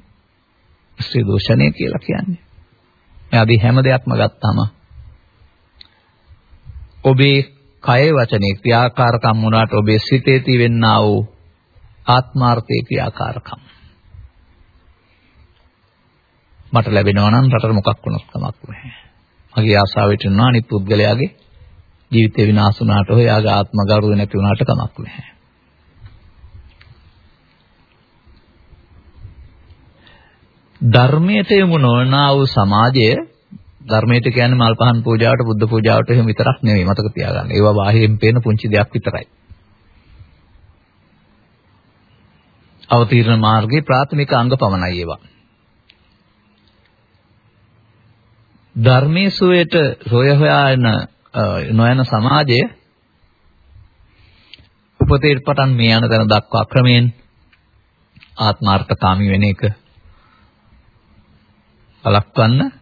ස්ත්‍රී දෝෂණය කියලා කියන්නේ. මේ අදී හැම දෙයක්ම ගත්තාම ඔබේ කය වචනේ ක්‍රියාකාරකම් වුණාට ඔබේ සිතේ තිබෙන්නා වූ ආත්මාර්ථයේ ක්‍රියාකාරකම් මට ලැබෙනවා නම් රටට මොකක් වුණත් කමක් නැහැ. මගේ ආසාවට යනවා අනිත් පුද්ගලයාගේ ජීවිතේ විනාශ වුණාට හෝ යාගේ ආත්ම ගෞරවය නැති වුණාට කමක් නැහැ. ධර්මයට යොමු නොවන වූ සමාජය ධර්මයට කියන්නේ මල් පහන් පූජාවට බුද්ධ පූජාවට එහෙම විතරක් නෙවෙයි මතක තියාගන්න. ඒවා බාහිරින් පේන පුංචි දෙයක් විතරයි. අවතීර්ණ මාර්ගයේ ප්‍රාථමික අංග පමණයි ඒවා. ධර්මයේ සුවයට සොය හොයාන නොයන සමාජය උපතේ පටන් මේ යන තැන දක්වා ක්‍රමයෙන් ආත්මාර්ථකාමී වෙන එක බලක්වන්න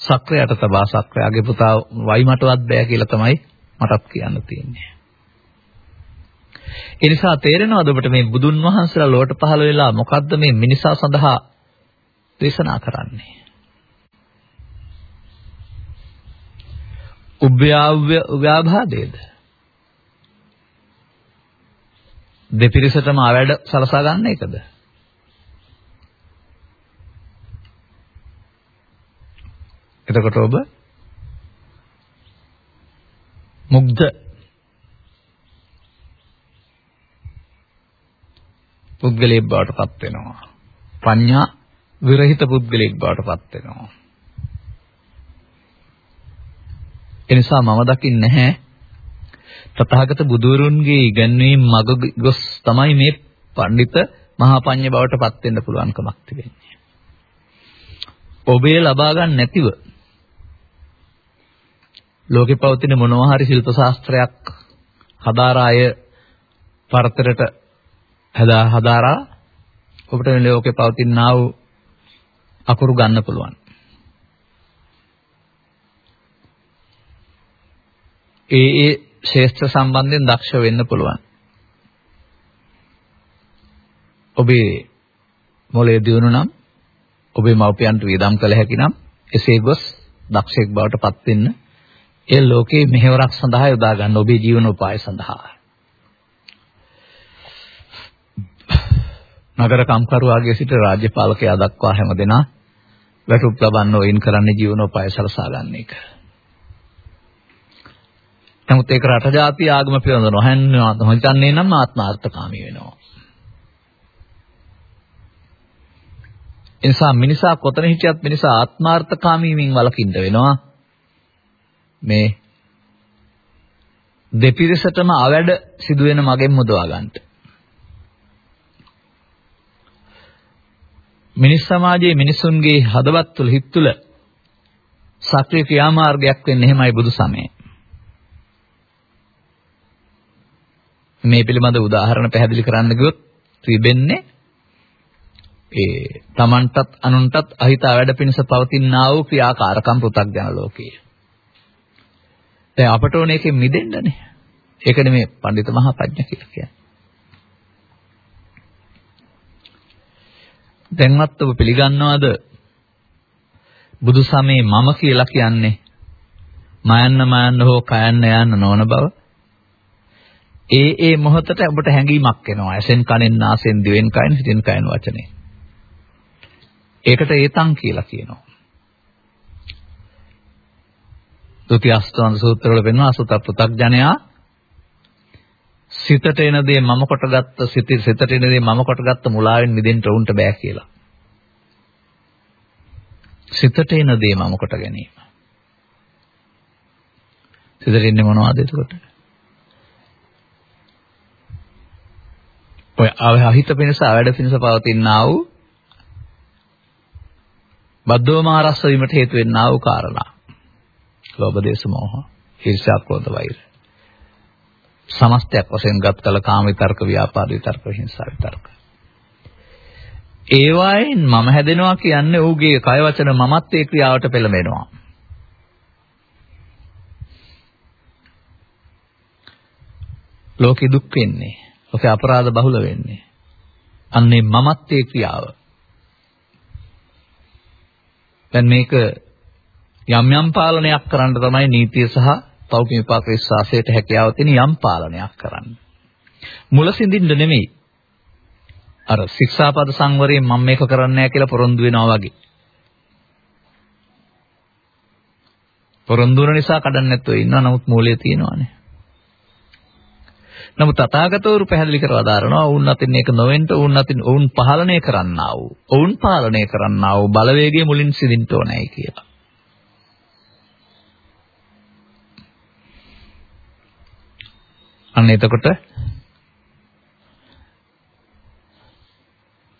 සක්‍රයට තබා සක්‍රයාගේ පුතා වයි මටවත් බෑ කියලා තමයි මටත් කියන්න තියෙන්නේ. ඒ නිසා තේරෙනවද ඔබට මේ බුදුන් වහන්සේලා ලෝට පහළ වෙලා මොකද්ද මේ මිනිසා සඳහා දේශනා කරන්නේ? උභ්‍යාව්‍ය ව්‍යාභාදේද? දෙපිරිසටම ආවැඩ සලසා ගන්න එකද? එතකොට ඔබ මුග්ධ පුද්ගලයෙක් බවට පත් වෙනවා. පඤ්ඤා විරහිත පුද්ගලයෙක් බවට පත් වෙනවා. එනිසා මම දකින්නේ නැහැ තථාගත බුදුරුන්ගේ ඉගැන්වීම් මග ගොස් තමයි මේ පඬිත මහා පඤ්ඤ බවට පත් වෙන්න පුළුවන්කමක් තිබෙන්නේ. ඔබේ ලබා ගන්න නැතිව ලෝකේ පවතින මොනවා හරි ශිල්ප ශාස්ත්‍රයක් හදාරාය පරතරට හදා හදාරා ඔබට මේ ලෝකේ පවතිනා වූ අකුරු ගන්න පුළුවන්. ඒ ඒ ශේෂ්ත්‍ර සම්බන්ධයෙන් දක්ෂ වෙන්න පුළුවන්. ඔබේ මොලේ දියුණු නම් ඔබේ මව්පියන්ට වියදම් කළ හැකි නම් එසේ ගොස් දක්ෂයෙක් බවට පත් වෙන්න ඒ ලෝකේ මෙහෙවරක් සඳහා යොදා ගන්න ඔබේ ජීවනෝපාය සඳහා. නගර කම්කරුවාගේ සිට රාජ්‍ය පාලකයා දක්වා හැමදෙනා වැටුප් ලබන්න ඔයින් කරන්නේ ජීවනෝපාය සලසා ගන්න එක. නමුත් ඒක රට ජාති ආගම පිළිබඳව නොහන්නේ හිතන්නේ නම් ආත්මාර්ථකාමී වෙනවා. එනිසා මිනිසා කොතන හිටියත් මිනිසා ආත්මාර්ථකාමීමින් වළකින්න වෙනවා. මේ දෙපිරිසටම අවැඩ සිදුවෙන මගෙන් මුදවා ගන්නට. මිනිස් සමාජයේ මිනිසුන්ගේ හදවත් තුළ හිත් තුළ සක්‍රීය ක්‍රියාමාර්ගයක් වෙන්නේ එහෙමයි බුදු සමයේ. මේ පිළිබඳ උදාහරණ පැහැදිලි කරන්න ගියොත් තිබෙන්නේ ඒ Tamanටත් අනුන්ටත් අහිත වැඩ පිණිස පවතිනා වූ ක්‍රියාකාරකම් පෘථග්ජන ලෝකයේ. දැන් අපට ඕනේ එකෙන් මිදෙන්නනේ. ඒකනේ මේ පඬිත මහා ප්‍රඥා කියලා කියන්නේ. දැන්වත් ඔබ පිළිගන්නවද බුදු සමයේ මම කියලා කියන්නේ මයන්න මයන්න හෝ කයන්න යන්න නොවන බව? ඒ ඒ මොහොතට ඔබට හැඟීමක් එනවා. ඇසෙන් කනෙන් නාසෙන් දිවෙන් කයින් හිතෙන් කයින් වචනේ. ඒකට ඒතං කියලා කියනවා. දුති අස්තවන සූත්‍රවල වෙනවා අසුත පෘ탁ජනයා සිතට එන දේ මම කොටගත්ත සිත සිතට එන දේ මම කොටගත්ත මුලාවෙන් මිදෙන්න උන්ට බෑ කියලා. සිතට එන දේ මම කොට ගැනීම. සිතට එන්නේ මොනවද එතකොට? ඔය අහිත පිණිස අවැඩ පිණිස පවතිනා වූ බද්ධෝමාරස්ස වීමට හේතු වෙන්නා වූ කාරණා. ලෝභ දේශ මොහ, ඊර්ෂ්‍යා ක්‍රෝධ වෛර. සමස්තයක් වශයෙන් ගත් කල කාම විතර්ක, ව්‍යාපාද විතර්ක, හිංසා විතර්ක. ඒවායින් මම හැදෙනවා කියන්නේ ඌගේ කය වචන මමත් ඒ ක්‍රියාවට පෙළඹෙනවා. ලෝකෙ දුක් වෙන්නේ. ලෝකේ අපරාධ බහුල වෙන්නේ. අන්නේ මමත් ඒ ක්‍රියාව. දැන් මේක යම් යම් පාලනයක් කරන්න තමයි නීතිය සහ තෞකික විපාක විශ්වාසයට හැකියාව තියෙන යම් පාලනයක් කරන්න. මුල සිඳින්න නෙමෙයි. අර ශික්ෂාපද සංවරයෙන් මම මේක කරන්නේ නැහැ කියලා පොරොන්දු වෙනවා වගේ. පොරොන්දු වෙන නිසා කඩන්න නැතුව ඉන්නවා. නමුත් මූලයේ තියෙනවානේ. නමුත් තථාගතවරු පැහැදිලි කරලා දාරනවා වුන් අතින් මේක නොවෙන්න වුන් අතින් වුන් පාලනය කරන්නා වූ වුන් පාලනය කරන්නා වූ බලවේගය මුලින් සිදින්න ඕනයි කියලා. අන්න එතකොට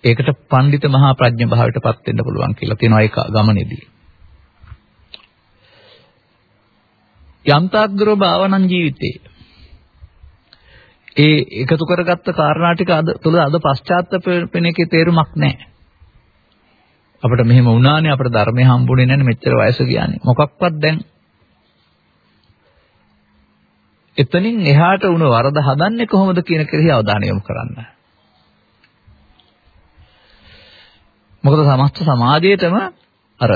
ඒකට පඬිත මහා ප්‍රඥ භාවයට පත් වෙන්න පුළුවන් කියලා තියෙනවා ඒක ගමනේදී. යන්තාග්‍රෝ භාවනං ජීවිතේ ඒ එකතු කරගත්ත කාරණා ටික අද තුල අද පශ්චාත්තාප වෙන එකේ තේරුමක් නැහැ. අපිට මෙහෙම වුණානේ අපිට ධර්මය හම්බුනේ නැන්නේ මෙච්චර වයස ගියානේ. මොකක්වත් දැන් එතනින් එහාට වුණ වරද හදන්නේ කොහොමද කියන කෙරෙහි අවධානය යොමු කරන්න. මොකද සමස්ත සමාජයේතම අර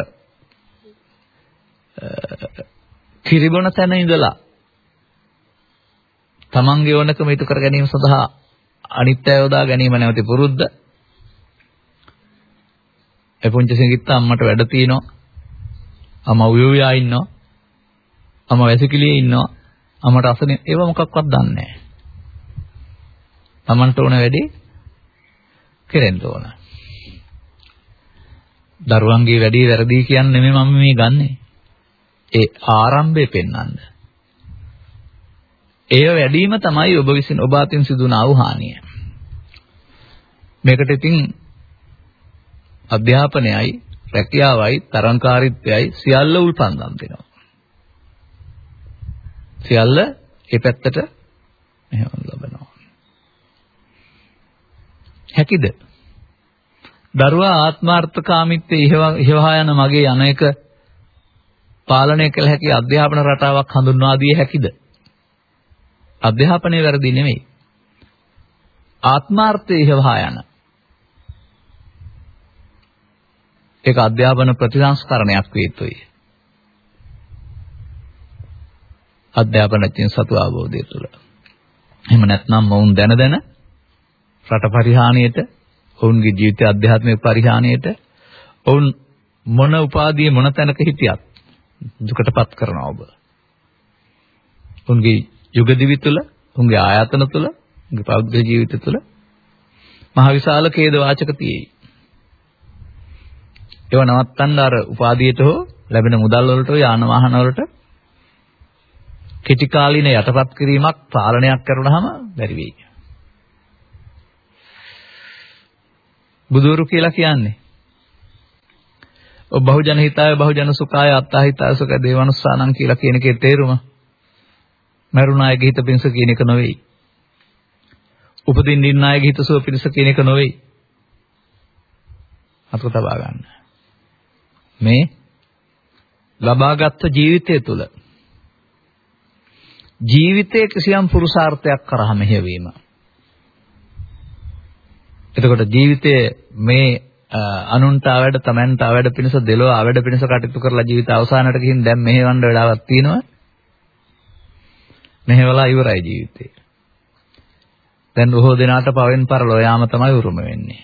කිරිබොන තැන ඉඳලා තමන්ගේ ඕනකම ඉටු කර ගැනීම සඳහා අනිත්‍ය යොදා ගැනීම නැවති පුරුද්ද ඒ පුංචි සිඟිත්ත අම්මට වැඩ තියෙනවා. අම්මා උයෝයා ඉන්නවා. අම්මා වැසිකිළියේ ඉන්නවා. අම්මට අසනේ ඒව මොකක්වත් දන්නේ නැහැ තමන්ට ඕන වැඩේ කෙරෙන්න ඕන දරුවන්ගේ වැඩේ වැරදි කියන්නේ නෙමෙයි මම මේ ගන්නෙ ඒ ආරම්භය පෙන්වන්න එය වැඩිම තමයි ඔබ විසින් ඔබ අතින් සිදුවන අවහානිය. මේකට ඉතින් අධ්‍යාපනයයි රැකියාවයි තරංකාරීත්වයයි සියල්ල උල්පන්දම් දෙනවා. සියල්ල ඒ පැත්තට මෙහෙම ලබනවා. හැකිද? දරුවා ආත්මාර්ථකාමීත්වයේ ඉහවහා යන මගේ යන එක පාලනය කළ හැකි අධ්‍යාපන රටාවක් හඳුන්වා දිය හැකිද? අධ්‍යාපනයේ වැරදි නෙමෙයි. ආත්මාර්ථයේ ඉහවහා යන. ඒක අධ්‍යාපන ප්‍රතිසංස්කරණයක් වේ යුතුයි. අධ්‍යාපනයෙන් සතු අවබෝධය තුළ. එහෙම නැත්නම් මොවුන් දැන දැන රට පරිහානියට, ඔවුන්ගේ ජීවිත අධ්‍යාත්මික පරිහානියට, ඔවුන් මොන උපාධියේ මොන තැනක හිටියත් දුකටපත් කරනවා ඔබ. උන්ගේ යුග දිවි තුල, උන්ගේ ආයතන තුල, උන්ගේ පෞද්ගල ජීවිත තුල මහ විශාල ඛේද වාචක තියෙයි. ඒව නවත්තන්න අර උපාධියට හෝ ලැබෙන මුදල් වලට යාන වාහන වලට කෙටි කාලින යටපත් කිරීමක් පාලනයක් කරනහම බැරි වෙයි. බුදුරු කියලා කියන්නේ ඔබ බහුජන හිතාය බහුජන සුඛාය අත්තාහිතාය සුඛ දේවනුස්සානං කියලා කියන එකේ තේරුම මරුණායගේ හිත පිණිස කියන එක නෙවෙයි. උපදින්න ඉන්න අයගේ හිත සුව පිණිස කියන එක නෙවෙයි. අතක තබා ගන්න. මේ ලබාගත් ජීවිතය තුළ ජීවිතයේ කිසියම් පුරුෂාර්ථයක් කරා මෙහෙවීම. එතකොට ජීවිතයේ මේ අනුන්ට අවඩ තමන්ට අවඩ පිණිස දෙලෝ අවඩ පිණිස කටයුතු කරලා ජීවිත අවසානට ගිහින් දැන් මෙහෙවන්න වෙලාවක් තියෙනවා. මෙහෙवला ඉවරයි ජීවිතේ. දැන් බොහෝ දෙනාට පවෙන් පරලෝ යාම තමයි උරුම වෙන්නේ.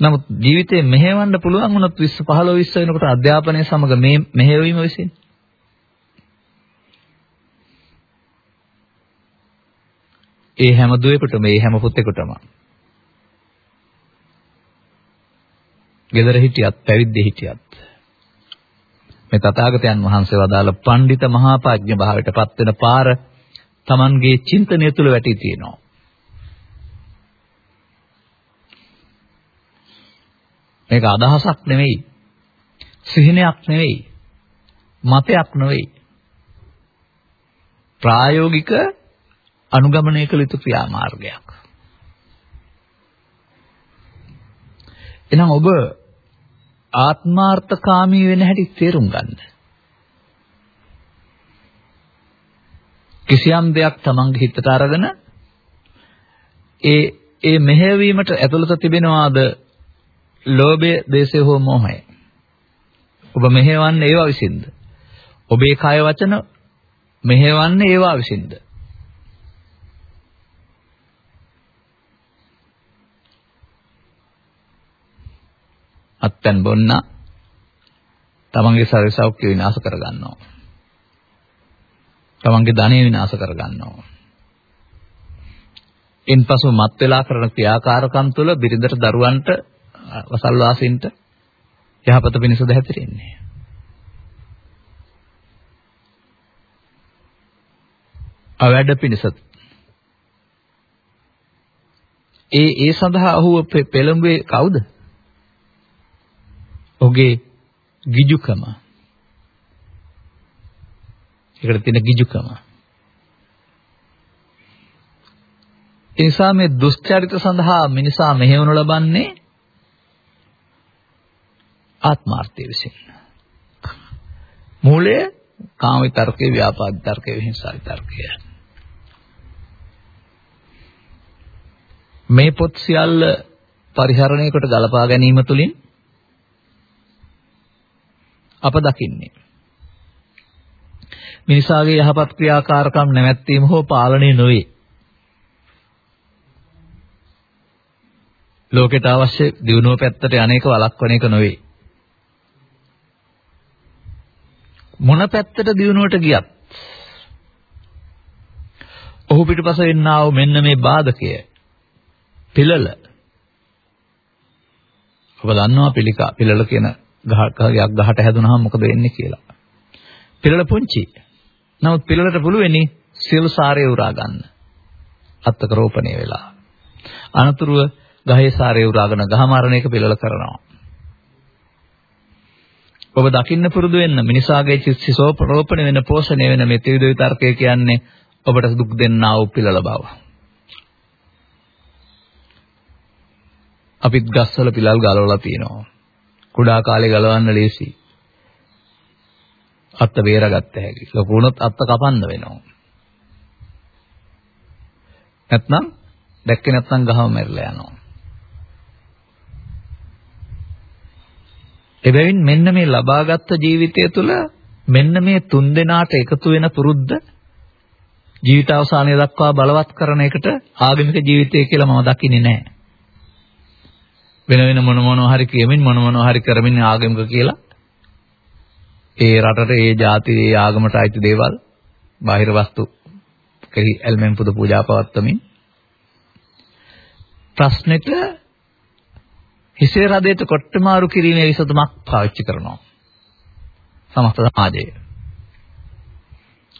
නමුත් ජීවිතේ මෙහෙවන්න පුළුවන් වුණොත් 20 15 20 වෙනකොට අධ්‍යාපනය සමග මේ මෙහෙවීම විසින් ඒ හැම දුවෙකුටම මේ හැම පුතෙකුටම ගෙදර හිටියත් පැවිද්දේ හිටියත් මේ තථාගතයන් වහන්සේ වදාළ පඬිත මහා ප්‍රඥ භාවයට පත් වෙන පාර Tamanගේ චින්තනය තුළ වැටී තියෙනවා. මේක අදහසක් නෙවෙයි. සිහිනයක් නෙවෙයි. මතයක් නෙවෙයි. ප්‍රායෝගික අනුගමනය කළ යුතු ක්‍රියාමාර්ගයක්. එහෙනම් ඔබ ආත්මාර්ථකාමී වෙන හැටි තේරුම් ගන්න. කිසියම් දෙයක් තමන්ගේ හිතට අරගෙන ඒ ඒ මෙහෙවීමට ඇතුළත තිබෙනවාද ලෝභය, දේශය හෝ මෝහය. ඔබ මෙහෙවන්නේ ඒවා විසින්ද? ඔබේ කය වචන මෙහෙවන්නේ ඒවා විසින්ද? අත්පැන් බොන්න තමන්ගේ ශරීර සෞඛ්‍ය විනාශ කරගන්නවා. තමන්ගේ ධනය විනාශ කරගන්නවා. ඉන්පසු මත් වෙලා කරන ක්‍රියාකාරකම් තුළ බිරිඳට දරුවන්ට වසල් වාසීන්ට යහපත පිණිසද හැතිරෙන්නේ. අවැඩ පිණිස ඒ ඒ සඳහා ඔහුව පෙළඹුවේ කවුද? ඔහුගේ ගිජුකම. ඒකට තියෙන ගිජුකම. ඒ නිසා මේ දුස්චරිත සඳහා මිනිසා මෙහෙවනු ලබන්නේ ආත්මාර්ථය විසින්. මූලය කාම විතර්කය, ව්‍යාපාද විතර්කය, විහිංසා විතර්කය. මේ පොත් සියල්ල පරිහරණයකට ගලපා ගැනීම තුළින් අප දකින්නේ මිනිසාගේ යහපත් ක්‍රියාකාරකම් නැවැත්වීම හෝ පාලනය නොවේ. ලෝකයට අවශ්‍ය දියුණුව පැත්තට යන්නේක වළක්වන එක නොවේ. මොන පැත්තට දියුණුවට ගියත් ඔහු පිටපස වෙන්නා වූ මෙන්න මේ බාධකය පිළල ඔබ දන්නවා පිළිකා පිළල කියන ගහක් ගහට හැදුනහම මොකද වෙන්නේ කියලා. පිළල පුංචි. නමුත් පිළලට පුළුවෙනි සියලු සාරය උරා ගන්න. අත්තක රෝපණය වෙලා. අනතුරුව ගහේ සාරය උරාගෙන ගහ මරණ එක පිළල කරනවා. ඔබ දකින්න පුරුදු වෙන්න මිනිසාගේ සිසෝප රෝපණය වෙන පෝෂණය වෙන මේ ත්‍රිවිධ විතර්කය කියන්නේ ඔබට දුක් දෙන්නා වූ පිළල බව. අපිත් ගස්වල පිළල් ගලවලා තියෙනවා. කුඩා කාලේ ගලවන්න ලේසි. අත්ත බේරගත්ත හැකි. ලොකු වුණොත් අත්ත කපන්න වෙනවා. නැත්නම් දැක්කේ නැත්නම් ගහම මැරිලා යනවා. එබැවින් මෙන්න මේ ලබාගත් ජීවිතය තුළ මෙන්න මේ තුන් දෙනාට එකතු වෙන පුරුද්ද ජීවිත අවසානය දක්වා බලවත් කරන එකට ආගමික ජීවිතය කියලා මම දකින්නේ නැහැ. වෙන වෙන මොන මොනවා හරි කියමින් මොන මොනවා හරි කරමින් ආගමික කියලා. ඒ රටට ඒ ජාති ඒ ආගමට අයිති දේවල් බාහිර වස්තු කෙරෙහි ඇල්මෙන් පුද පූජා පවත්වමින්. ප්‍රශ්නෙට හිසේ රදයට කොට්ටමාරු කිරීමේ විසඳුමක් පාවිච්චි කරනවා. සමස්ත සමාජය.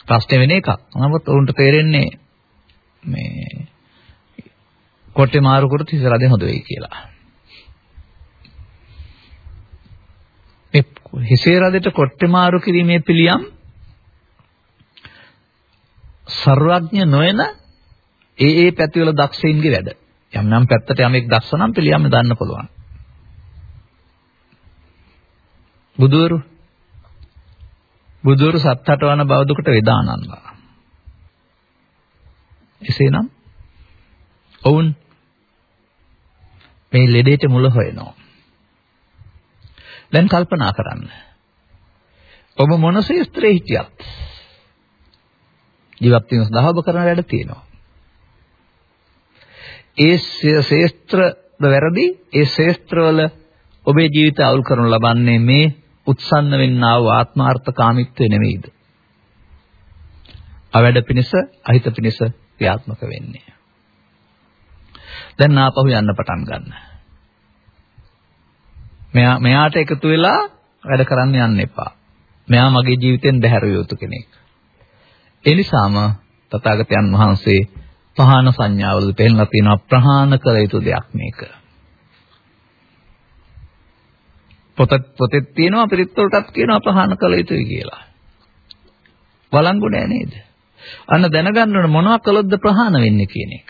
ප්‍රශ්නේ වෙන එකක්. නමුත් උන්ට තේරෙන්නේ මේ කොට්ටේ මාරු කරොත් හිසේ රදේ හොඳ වෙයි කියලා. හිසේ රදට කොට්ටේ මාරු කිරීමේ පිළියම් සර්වඥ නොවන ඒ ඒ පැතිවල දක්ෂයින්ගේ වැඩ. යම් නම් පැත්තට යමෙක් දක්ෂ නම් පිළියම් දාන්න පුළුවන්. බුදුවරු බුදුවරු සත්හටවන බව දුකට වේදානන්දා. එසේනම් ඔවුන් මේ ලෙඩේට මුල හොයනවා. දැන් කල්පනා කරන්න. ඔබ මොන ශේත්‍රයේ හිටියත් ජීවත් වෙන සඳහා ඔබ කරන වැඩ තියෙනවා. ඒ ශේත්‍රද වැරදි ඒ ශේත්‍රවල ඔබේ ජීවිතය අවුල් කරනු ලබන්නේ මේ උත්සන්න වෙන්නා වූ ආත්මාර්ථකාමීත්වය නෙවෙයිද? අවැඩ පිණිස අහිත පිණිස ක්‍රියාත්මක වෙන්නේ. දැන් ආපහු යන්න පටන් ගන්න. මෙයා මෙයාට එකතු වෙලා වැඩ කරන්න යන්න එපා. මෙයා මගේ ජීවිතෙන් බැහැර යුතු කෙනෙක්. ඒ නිසාම තථාගතයන් වහන්සේ පහන සංඥාවල පෙන්නලා තියෙනවා ප්‍රහාණ කළ යුතු දෙයක් මේක. පොත පොතේ තියෙනවා පිරිත් වලටත් කියනවා ප්‍රහාණ කළ යුතුයි කියලා. වළංගු නෑ නේද? අන්න දැනගන්න ඕන මොනවා කළොත්ද ප්‍රහාණ වෙන්නේ කියන එක.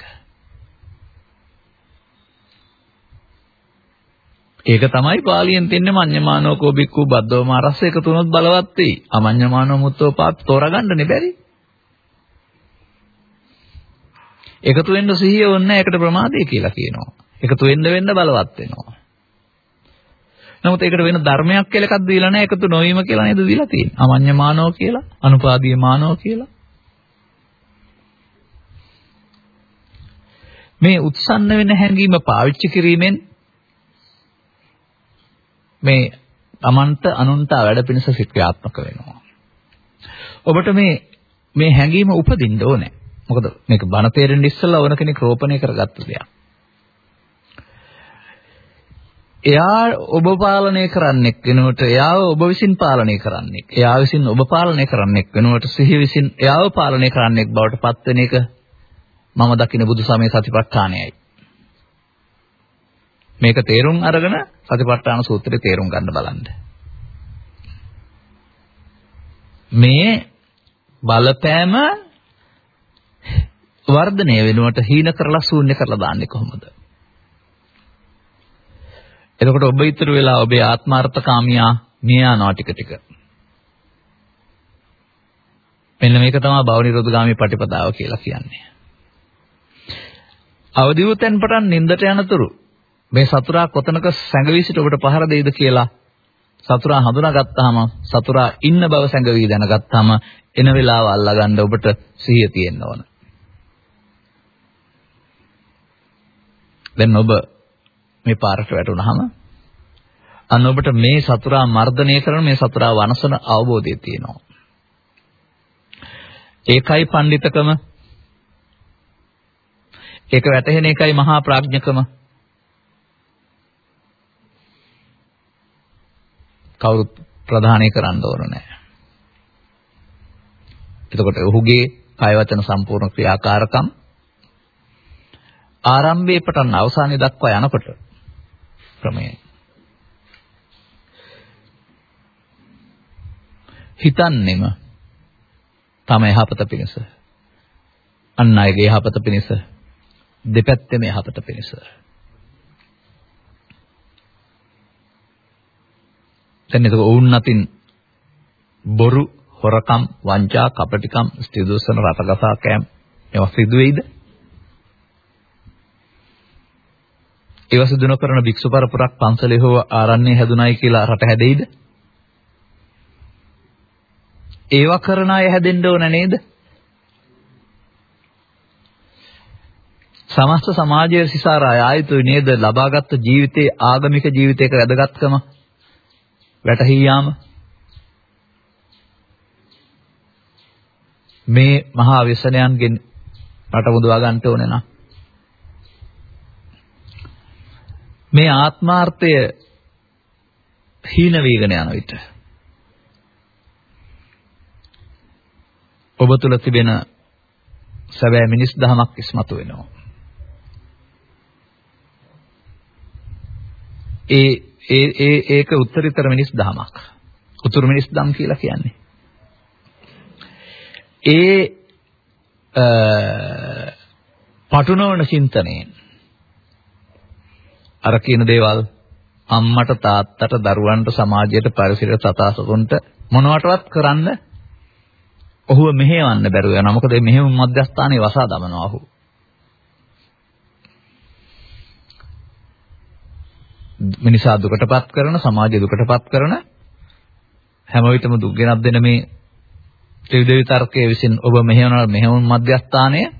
ඒක තමයි පාලියෙන් තින්නේ මඤ්ඤමානෝ කෝ බික්කු බද්දෝ මාරස්ස එක තුනොත් බලවත් වෙයි. අමඤ්ඤමානෝ මුත්තෝ පාත් තෝරගන්නනේ බැරි. එකතු වෙන්න සිහිය ඕනේ ඒකට ප්‍රමාදය කියලා කියනවා. එකතු වෙන්න වෙන්න බලවත් වෙනවා. නමුත් ඒකට වෙන ධර්මයක් කියලා එකක් දීලා නැහැ එකතු නොවීම කියලා නේද දීලා තියෙන්නේ. අමඤ්ඤමානෝ කියලා, අනුපාදීය මානෝ කියලා. මේ උත්සන්න වෙන හැඟීම පාවිච්චි කිරීමෙන් මේ Tamanට අනුන්ට වැඩ පිණිස ක්‍රියාත්මක වෙනවා. ඔබට මේ මේ හැඟීම උපදින්න ඕනේ. මොකද මේක බණ තේරෙන්න ඉස්සෙල්ලා ඕන කෙනෙක් රෝපණය කරගත්ත දෙයක්. එයා ඔබ පාලනය කරන්නෙක් වෙනුවට එයාව ඔබ විසින් පාලනය කරන්නෙක්. එයා විසින් ඔබ පාලනය කරන්නෙක් වෙනුවට සිහි විසින් එයාව පාලනය කරන්නෙක් බවට පත් වෙන එක මම දකින බුදු සමය සතිපට්ඨානයයි. මේක තේරුම් අරගෙන සතිපට්ඨාන සූත්‍රය තේරුම් ගන්න බලන්න. මේ බලපෑම වර්ධනය වෙනුවට හීන කරලා ශූන්‍ය කරලා දාන්නේ කොහොමද? එතකොට ඔබ ඉතුරු වෙලා ඔබේ ආත්මార్థකාමියා මිය යනවා ටික ටික. මෙන්න මේක තමයි භව නිරෝධගාමී පටිපදාව කියලා කියන්නේ. අවදි වූ තැන් පටන් නින්දට යනතුරු මේ සතුරා කොතනක සැඟවී සිට ඔබට පහර දෙයිද කියලා සතුරා හඳුනාගත්තාම සතුරා ඉන්න බව සැඟවී දැනගත්තාම එන වෙලාව අල්ලගන්න ඔබට සිහිය තියෙන්න ඕන. දැන් ඔබ මේ පාරට වැටුනහම අන්න ඔබට මේ සතුරා මර්ධනය කරන මේ සතුරා වනසන අවබෝධය තියෙනවා. ඒකයි පඬිතකම. ඒක වැටහෙන එකයි මහා ප්‍රඥකම. කවුරුත් ප්‍රධානය කරන්න ඕන නැහැ. එතකොට ඔහුගේ කය වචන සම්පූර්ණ ක්‍රියාකාරකම් ආරම්භයේ පටන් අවසානයේ දක්වා යනකොට ක්‍රමයෙන් හිතන්නෙම තම යහපත පිණිස අන් අයගේ යහපත පිණිස දෙපැත්තෙම යහපත පිණිස දැන් ඒක වුන් නැතින් බොරු හොරකම් වංචා කපටිකම් ස්ත්‍රීදෝෂන රටකසා කෑම් ඒවා සිදු වෙයිද ඒවා සිදු නොකරන භික්ෂු පරපුරක් පන්සලේ හෝ ආරණ්‍ය හැදුනායි කියලා රට හැදෙයිද? ඒවා කරන අය හැදෙන්න ඕන නේද? සමස්ත සමාජයේ සිසාරා ආයතුයි නේද? ලබාගත් ජීවිතයේ ආගමික ජීවිතයක වැදගත්කම වැටහි යාම මේ මහා ව්‍යසනයන්ගෙන් රට මුදවා ගන්න ඕනේ නා මේ ආත්මාර්ථය හීන වේගන යන විට ඔබ තුල තිබෙන සැබෑ මිනිස් දහමක් ඉස්මතු වෙනවා. ඒ ඒ ඒ ඒක උත්තරීතර මිනිස් දහමක්. උතුරු මිනිස් දම් කියලා කියන්නේ. ඒ පටුනවන චින්තනයෙන් අර කියන දේවල් අම්මට තාත්තට දරුවන්ට සමාජයට පරිසරයට තථාසතුන්ට මොනවටවත් කරන්න ඔහුව මෙහෙවන්න බැරුව යනවා. මොකද මෙහෙම මධ්‍යස්ථානයේ වසා දමනවා ඔහු. මිනිසා දුකටපත් කරන, සමාජය දුකටපත් කරන හැම විටම දුක් ගෙනත් දෙන මේ ත්‍රිවිධ විතර්කයේ විසින් ඔබ මෙහෙවන මෙහෙම මධ්‍යස්ථානයේ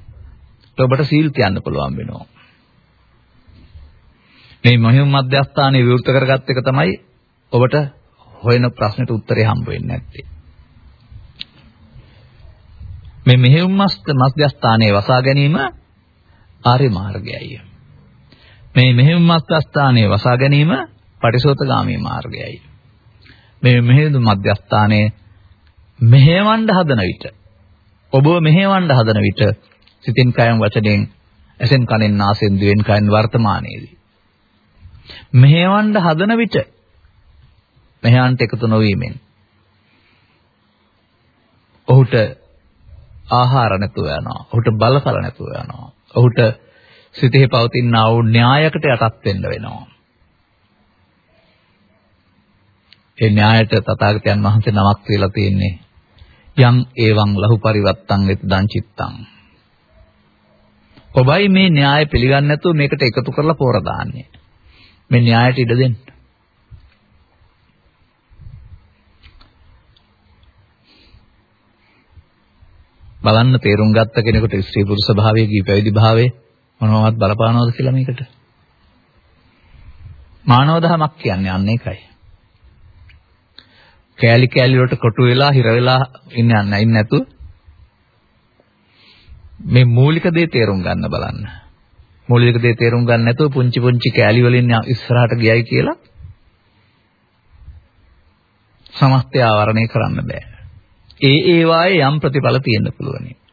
ඔබට සීල් තියන්න පුළුවන් වෙනවා. මේ මෙහෙම මධ්‍යස්ථානයේ විවෘත කරගත්ත එක තමයි ඔබට හොයන ප්‍රශ්නෙට උත්තරේ හම්බ වෙන්නේ නැත්තේ. මේ මෙහෙයුම් මස්ත්‍යස්ථානයේ වසා ගැනීම ආර්ය මාර්ගයයි. මේ මෙහෙයුම් මස්ත්‍යස්ථානයේ වසා ගැනීම පටිසෝතගාමී මාර්ගයයි. මේ මෙහෙයුම් මධ්‍යස්ථානයේ මෙහෙවන්න හදන විට ඔබව මෙහෙවන්න හදන විට සිතින් කයම් වචනෙන් ඇසෙන් කනෙන් නාසයෙන් දිවෙන් කයෙන් වර්තමානයේදී මෙහෙවන්න හදන විට මෙහෙයන්ට එකතු නොවීමෙන් ඔහුට ආහාර නැතුව යනවා. ඔහුට බලපල නැතුව යනවා. ඔහුට සිතේ පවතිනා වූ න්‍යායකට යටත් වෙන්න වෙනවා. ඒ න්‍යායට තථාගතයන් වහන්සේ නමක් කියලා තියෙන්නේ යම් ඒවං ලහු පරිවත්තං වෙතදං චිත්තං. ඔබයි මේ න්‍යාය පිළිගන්නේ නැතුව මේකට එකතු කරලා පෝර දාන්නේ. මේ න්‍යායට ඉඩ දෙන්න. බලන්න තේරුම් ගත්ත කෙනෙකුට ස්ත්‍රී පුරුෂ භාවයේ කී පැවිදි භාවයේ මොනවවත් බලපානවද කියලා මේකට. මානව දහමක් කියන්නේ අන්න ඒකයි. කෑලි කෑලි වලට කොටු වෙලා හිර වෙලා ඉන්නේ නැහැ ඉන්නේ නැතු මේ මූලික දේ තේරුම් ගන්න බලන්න. මූලික දේ තේරුම් ගන්න නැතුව පුංචි පුංචි කෑලි වලින් ඉස්සරහට ගියයි කියලා සමස්තය ආවරණය කරන්න බෑ. ඒ ඒ වායේ යම් ප්‍රතිඵල තියෙන්න පුළුවන්.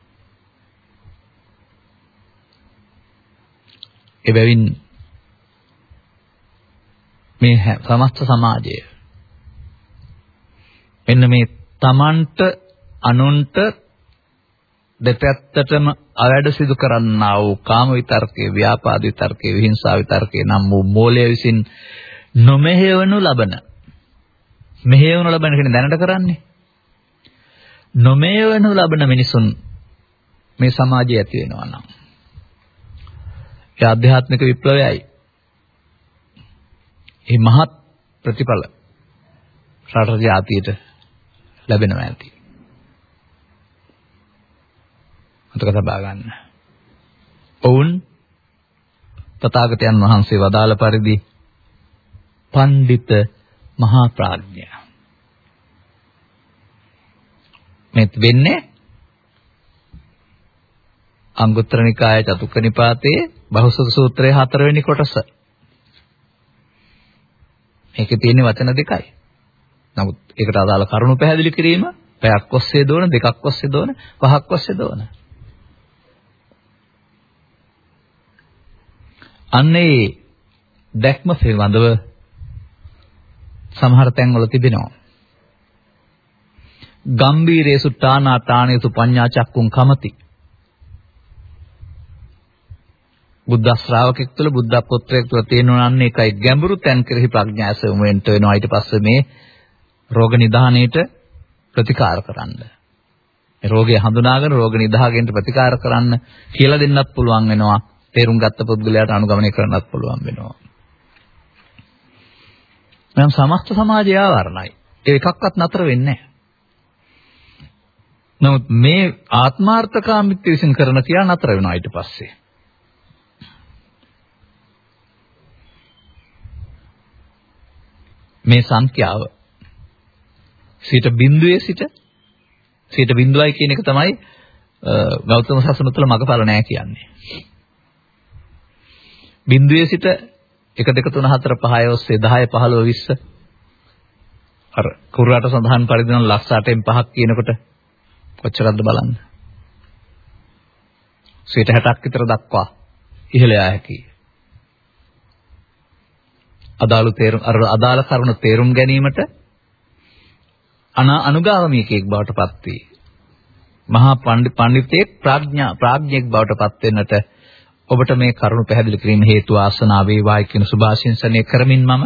එබැවින් මේ සමස්ත සමාජය. මෙන්න මේ තමන්ට අනුන්ට දෙපැත්තටම අවැඩ සිදු කරන්නා වූ කාම විතර්කයේ ව්‍යාපාද විතර්කයේ විහිංසාව විතර්කයේ නම් වූ මෝලය විසින් නොමෙහෙවනු ලබන. මෙහෙවනු ලබන කෙනෙක් දැනට කරන්නේ? නොමේවනු ලබන මිනිසුන් මේ සමාජයේ ඇති වෙනවා නම්. ඒ ආධ්‍යාත්මික විප්ලවයයි මේ මහත් ප්‍රතිඵල රට ජාතියට ලැබෙනවා ඇති. මතක තබා ගන්න. ඔවුන් තථාගතයන් වහන්සේ වදාළ පරිදි පඬිත මහා ප්‍රඥා මෙත් වෙන්නේ අංගුත්තර නිකාය චතුක්ක නිපාතයේ බහුසුත සූත්‍රයේ හතරවෙනි කොටස. මේකේ තියෙන වචන දෙකයි. නමුත් ඒකට අදාළ කරුණු පැහැදිලි කිරීම පැයක් ඔස්සේ දෝන දෙකක් ඔස්සේ දෝන පහක් ඔස්සේ දෝන. අන්නේ දැක්ම පිළිබඳව සමහර තැන්වල තිබෙනවා. ගම්බීරේසු තානා තානේසු පඤ්ඤා චක්කුම් කමති. බුද්ධ ශ්‍රාවකෙක් තුළ බුද්ධ පුත්‍රයෙක් තුළ තියෙනවන්නේ එකයි ගැඹුරු තැන් කෙරෙහි ප්‍රඥාස වෙන්ට වෙනවා ඊට පස්සේ මේ රෝග නිදානයේට ප්‍රතිකාර කරන්න. මේ රෝගය හඳුනාගෙන රෝග නිදාගෙන්ට ප්‍රතිකාර කරන්න කියලා දෙන්නත් පුළුවන් වෙනවා. තේරුම් ගත්ත පුද්ගලයාට අනුගමනය කරන්නත් පුළුවන් වෙනවා. මම සමස්ත සමාජය ආවරණයි. ඒ එකක්වත් නතර වෙන්නේ නැහැ. නමුත් මේ ආත්මාර්ථකාමීත්ව විසින් කරන තියා නතර වෙනවා ඊට පස්සේ. මේ සංඛ්‍යාව සිට බිඳුවේ සිට සිට බිඳුවයි කියන එක තමයි ගෞතම සසුන තුළ මගපල නැහැ කියන්නේ. බිඳුවේ සිට 1 2 3 4 5 ඔස්සේ 10 15 20 අර කුරාට සඳහන් පරිදි නම් ලක්ෂ 8න් 5ක් කියනකොට කොච්චරක්ද බලන්න. 60ක් විතර දක්වා ඉහළ යා හැකියි. අදාළ තේරුම් අර අදාළ කරුණ තේරුම් ගැනීමට අනුගාමීකෙක් බවට පත් වේ. මහා පඬිතෙක් ප්‍රඥා ප්‍රඥෙක් බවට පත් වෙන්නට ඔබට මේ කරුණ පැහැදිලි කිරීම හේතු ආසනාව වේවායි කියන සුභාශිංසනය කරමින් මම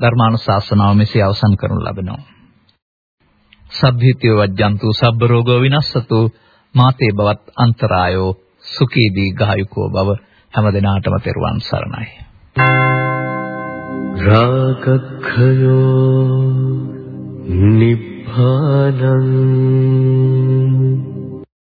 ධර්මානුශාසනාව මෙසේ අවසන් කරනු ලබනවා. සබ්බීතිය වජ්ජන්තු සබ්බ රෝගෝ විනස්සතු මාතේ බවත් අන්තරායෝ සුඛී දීඝායුකෝ බව හැම දිනාටම තෙරුවන් සරණයි. රාගක්ඛයෝ නිබ්බානං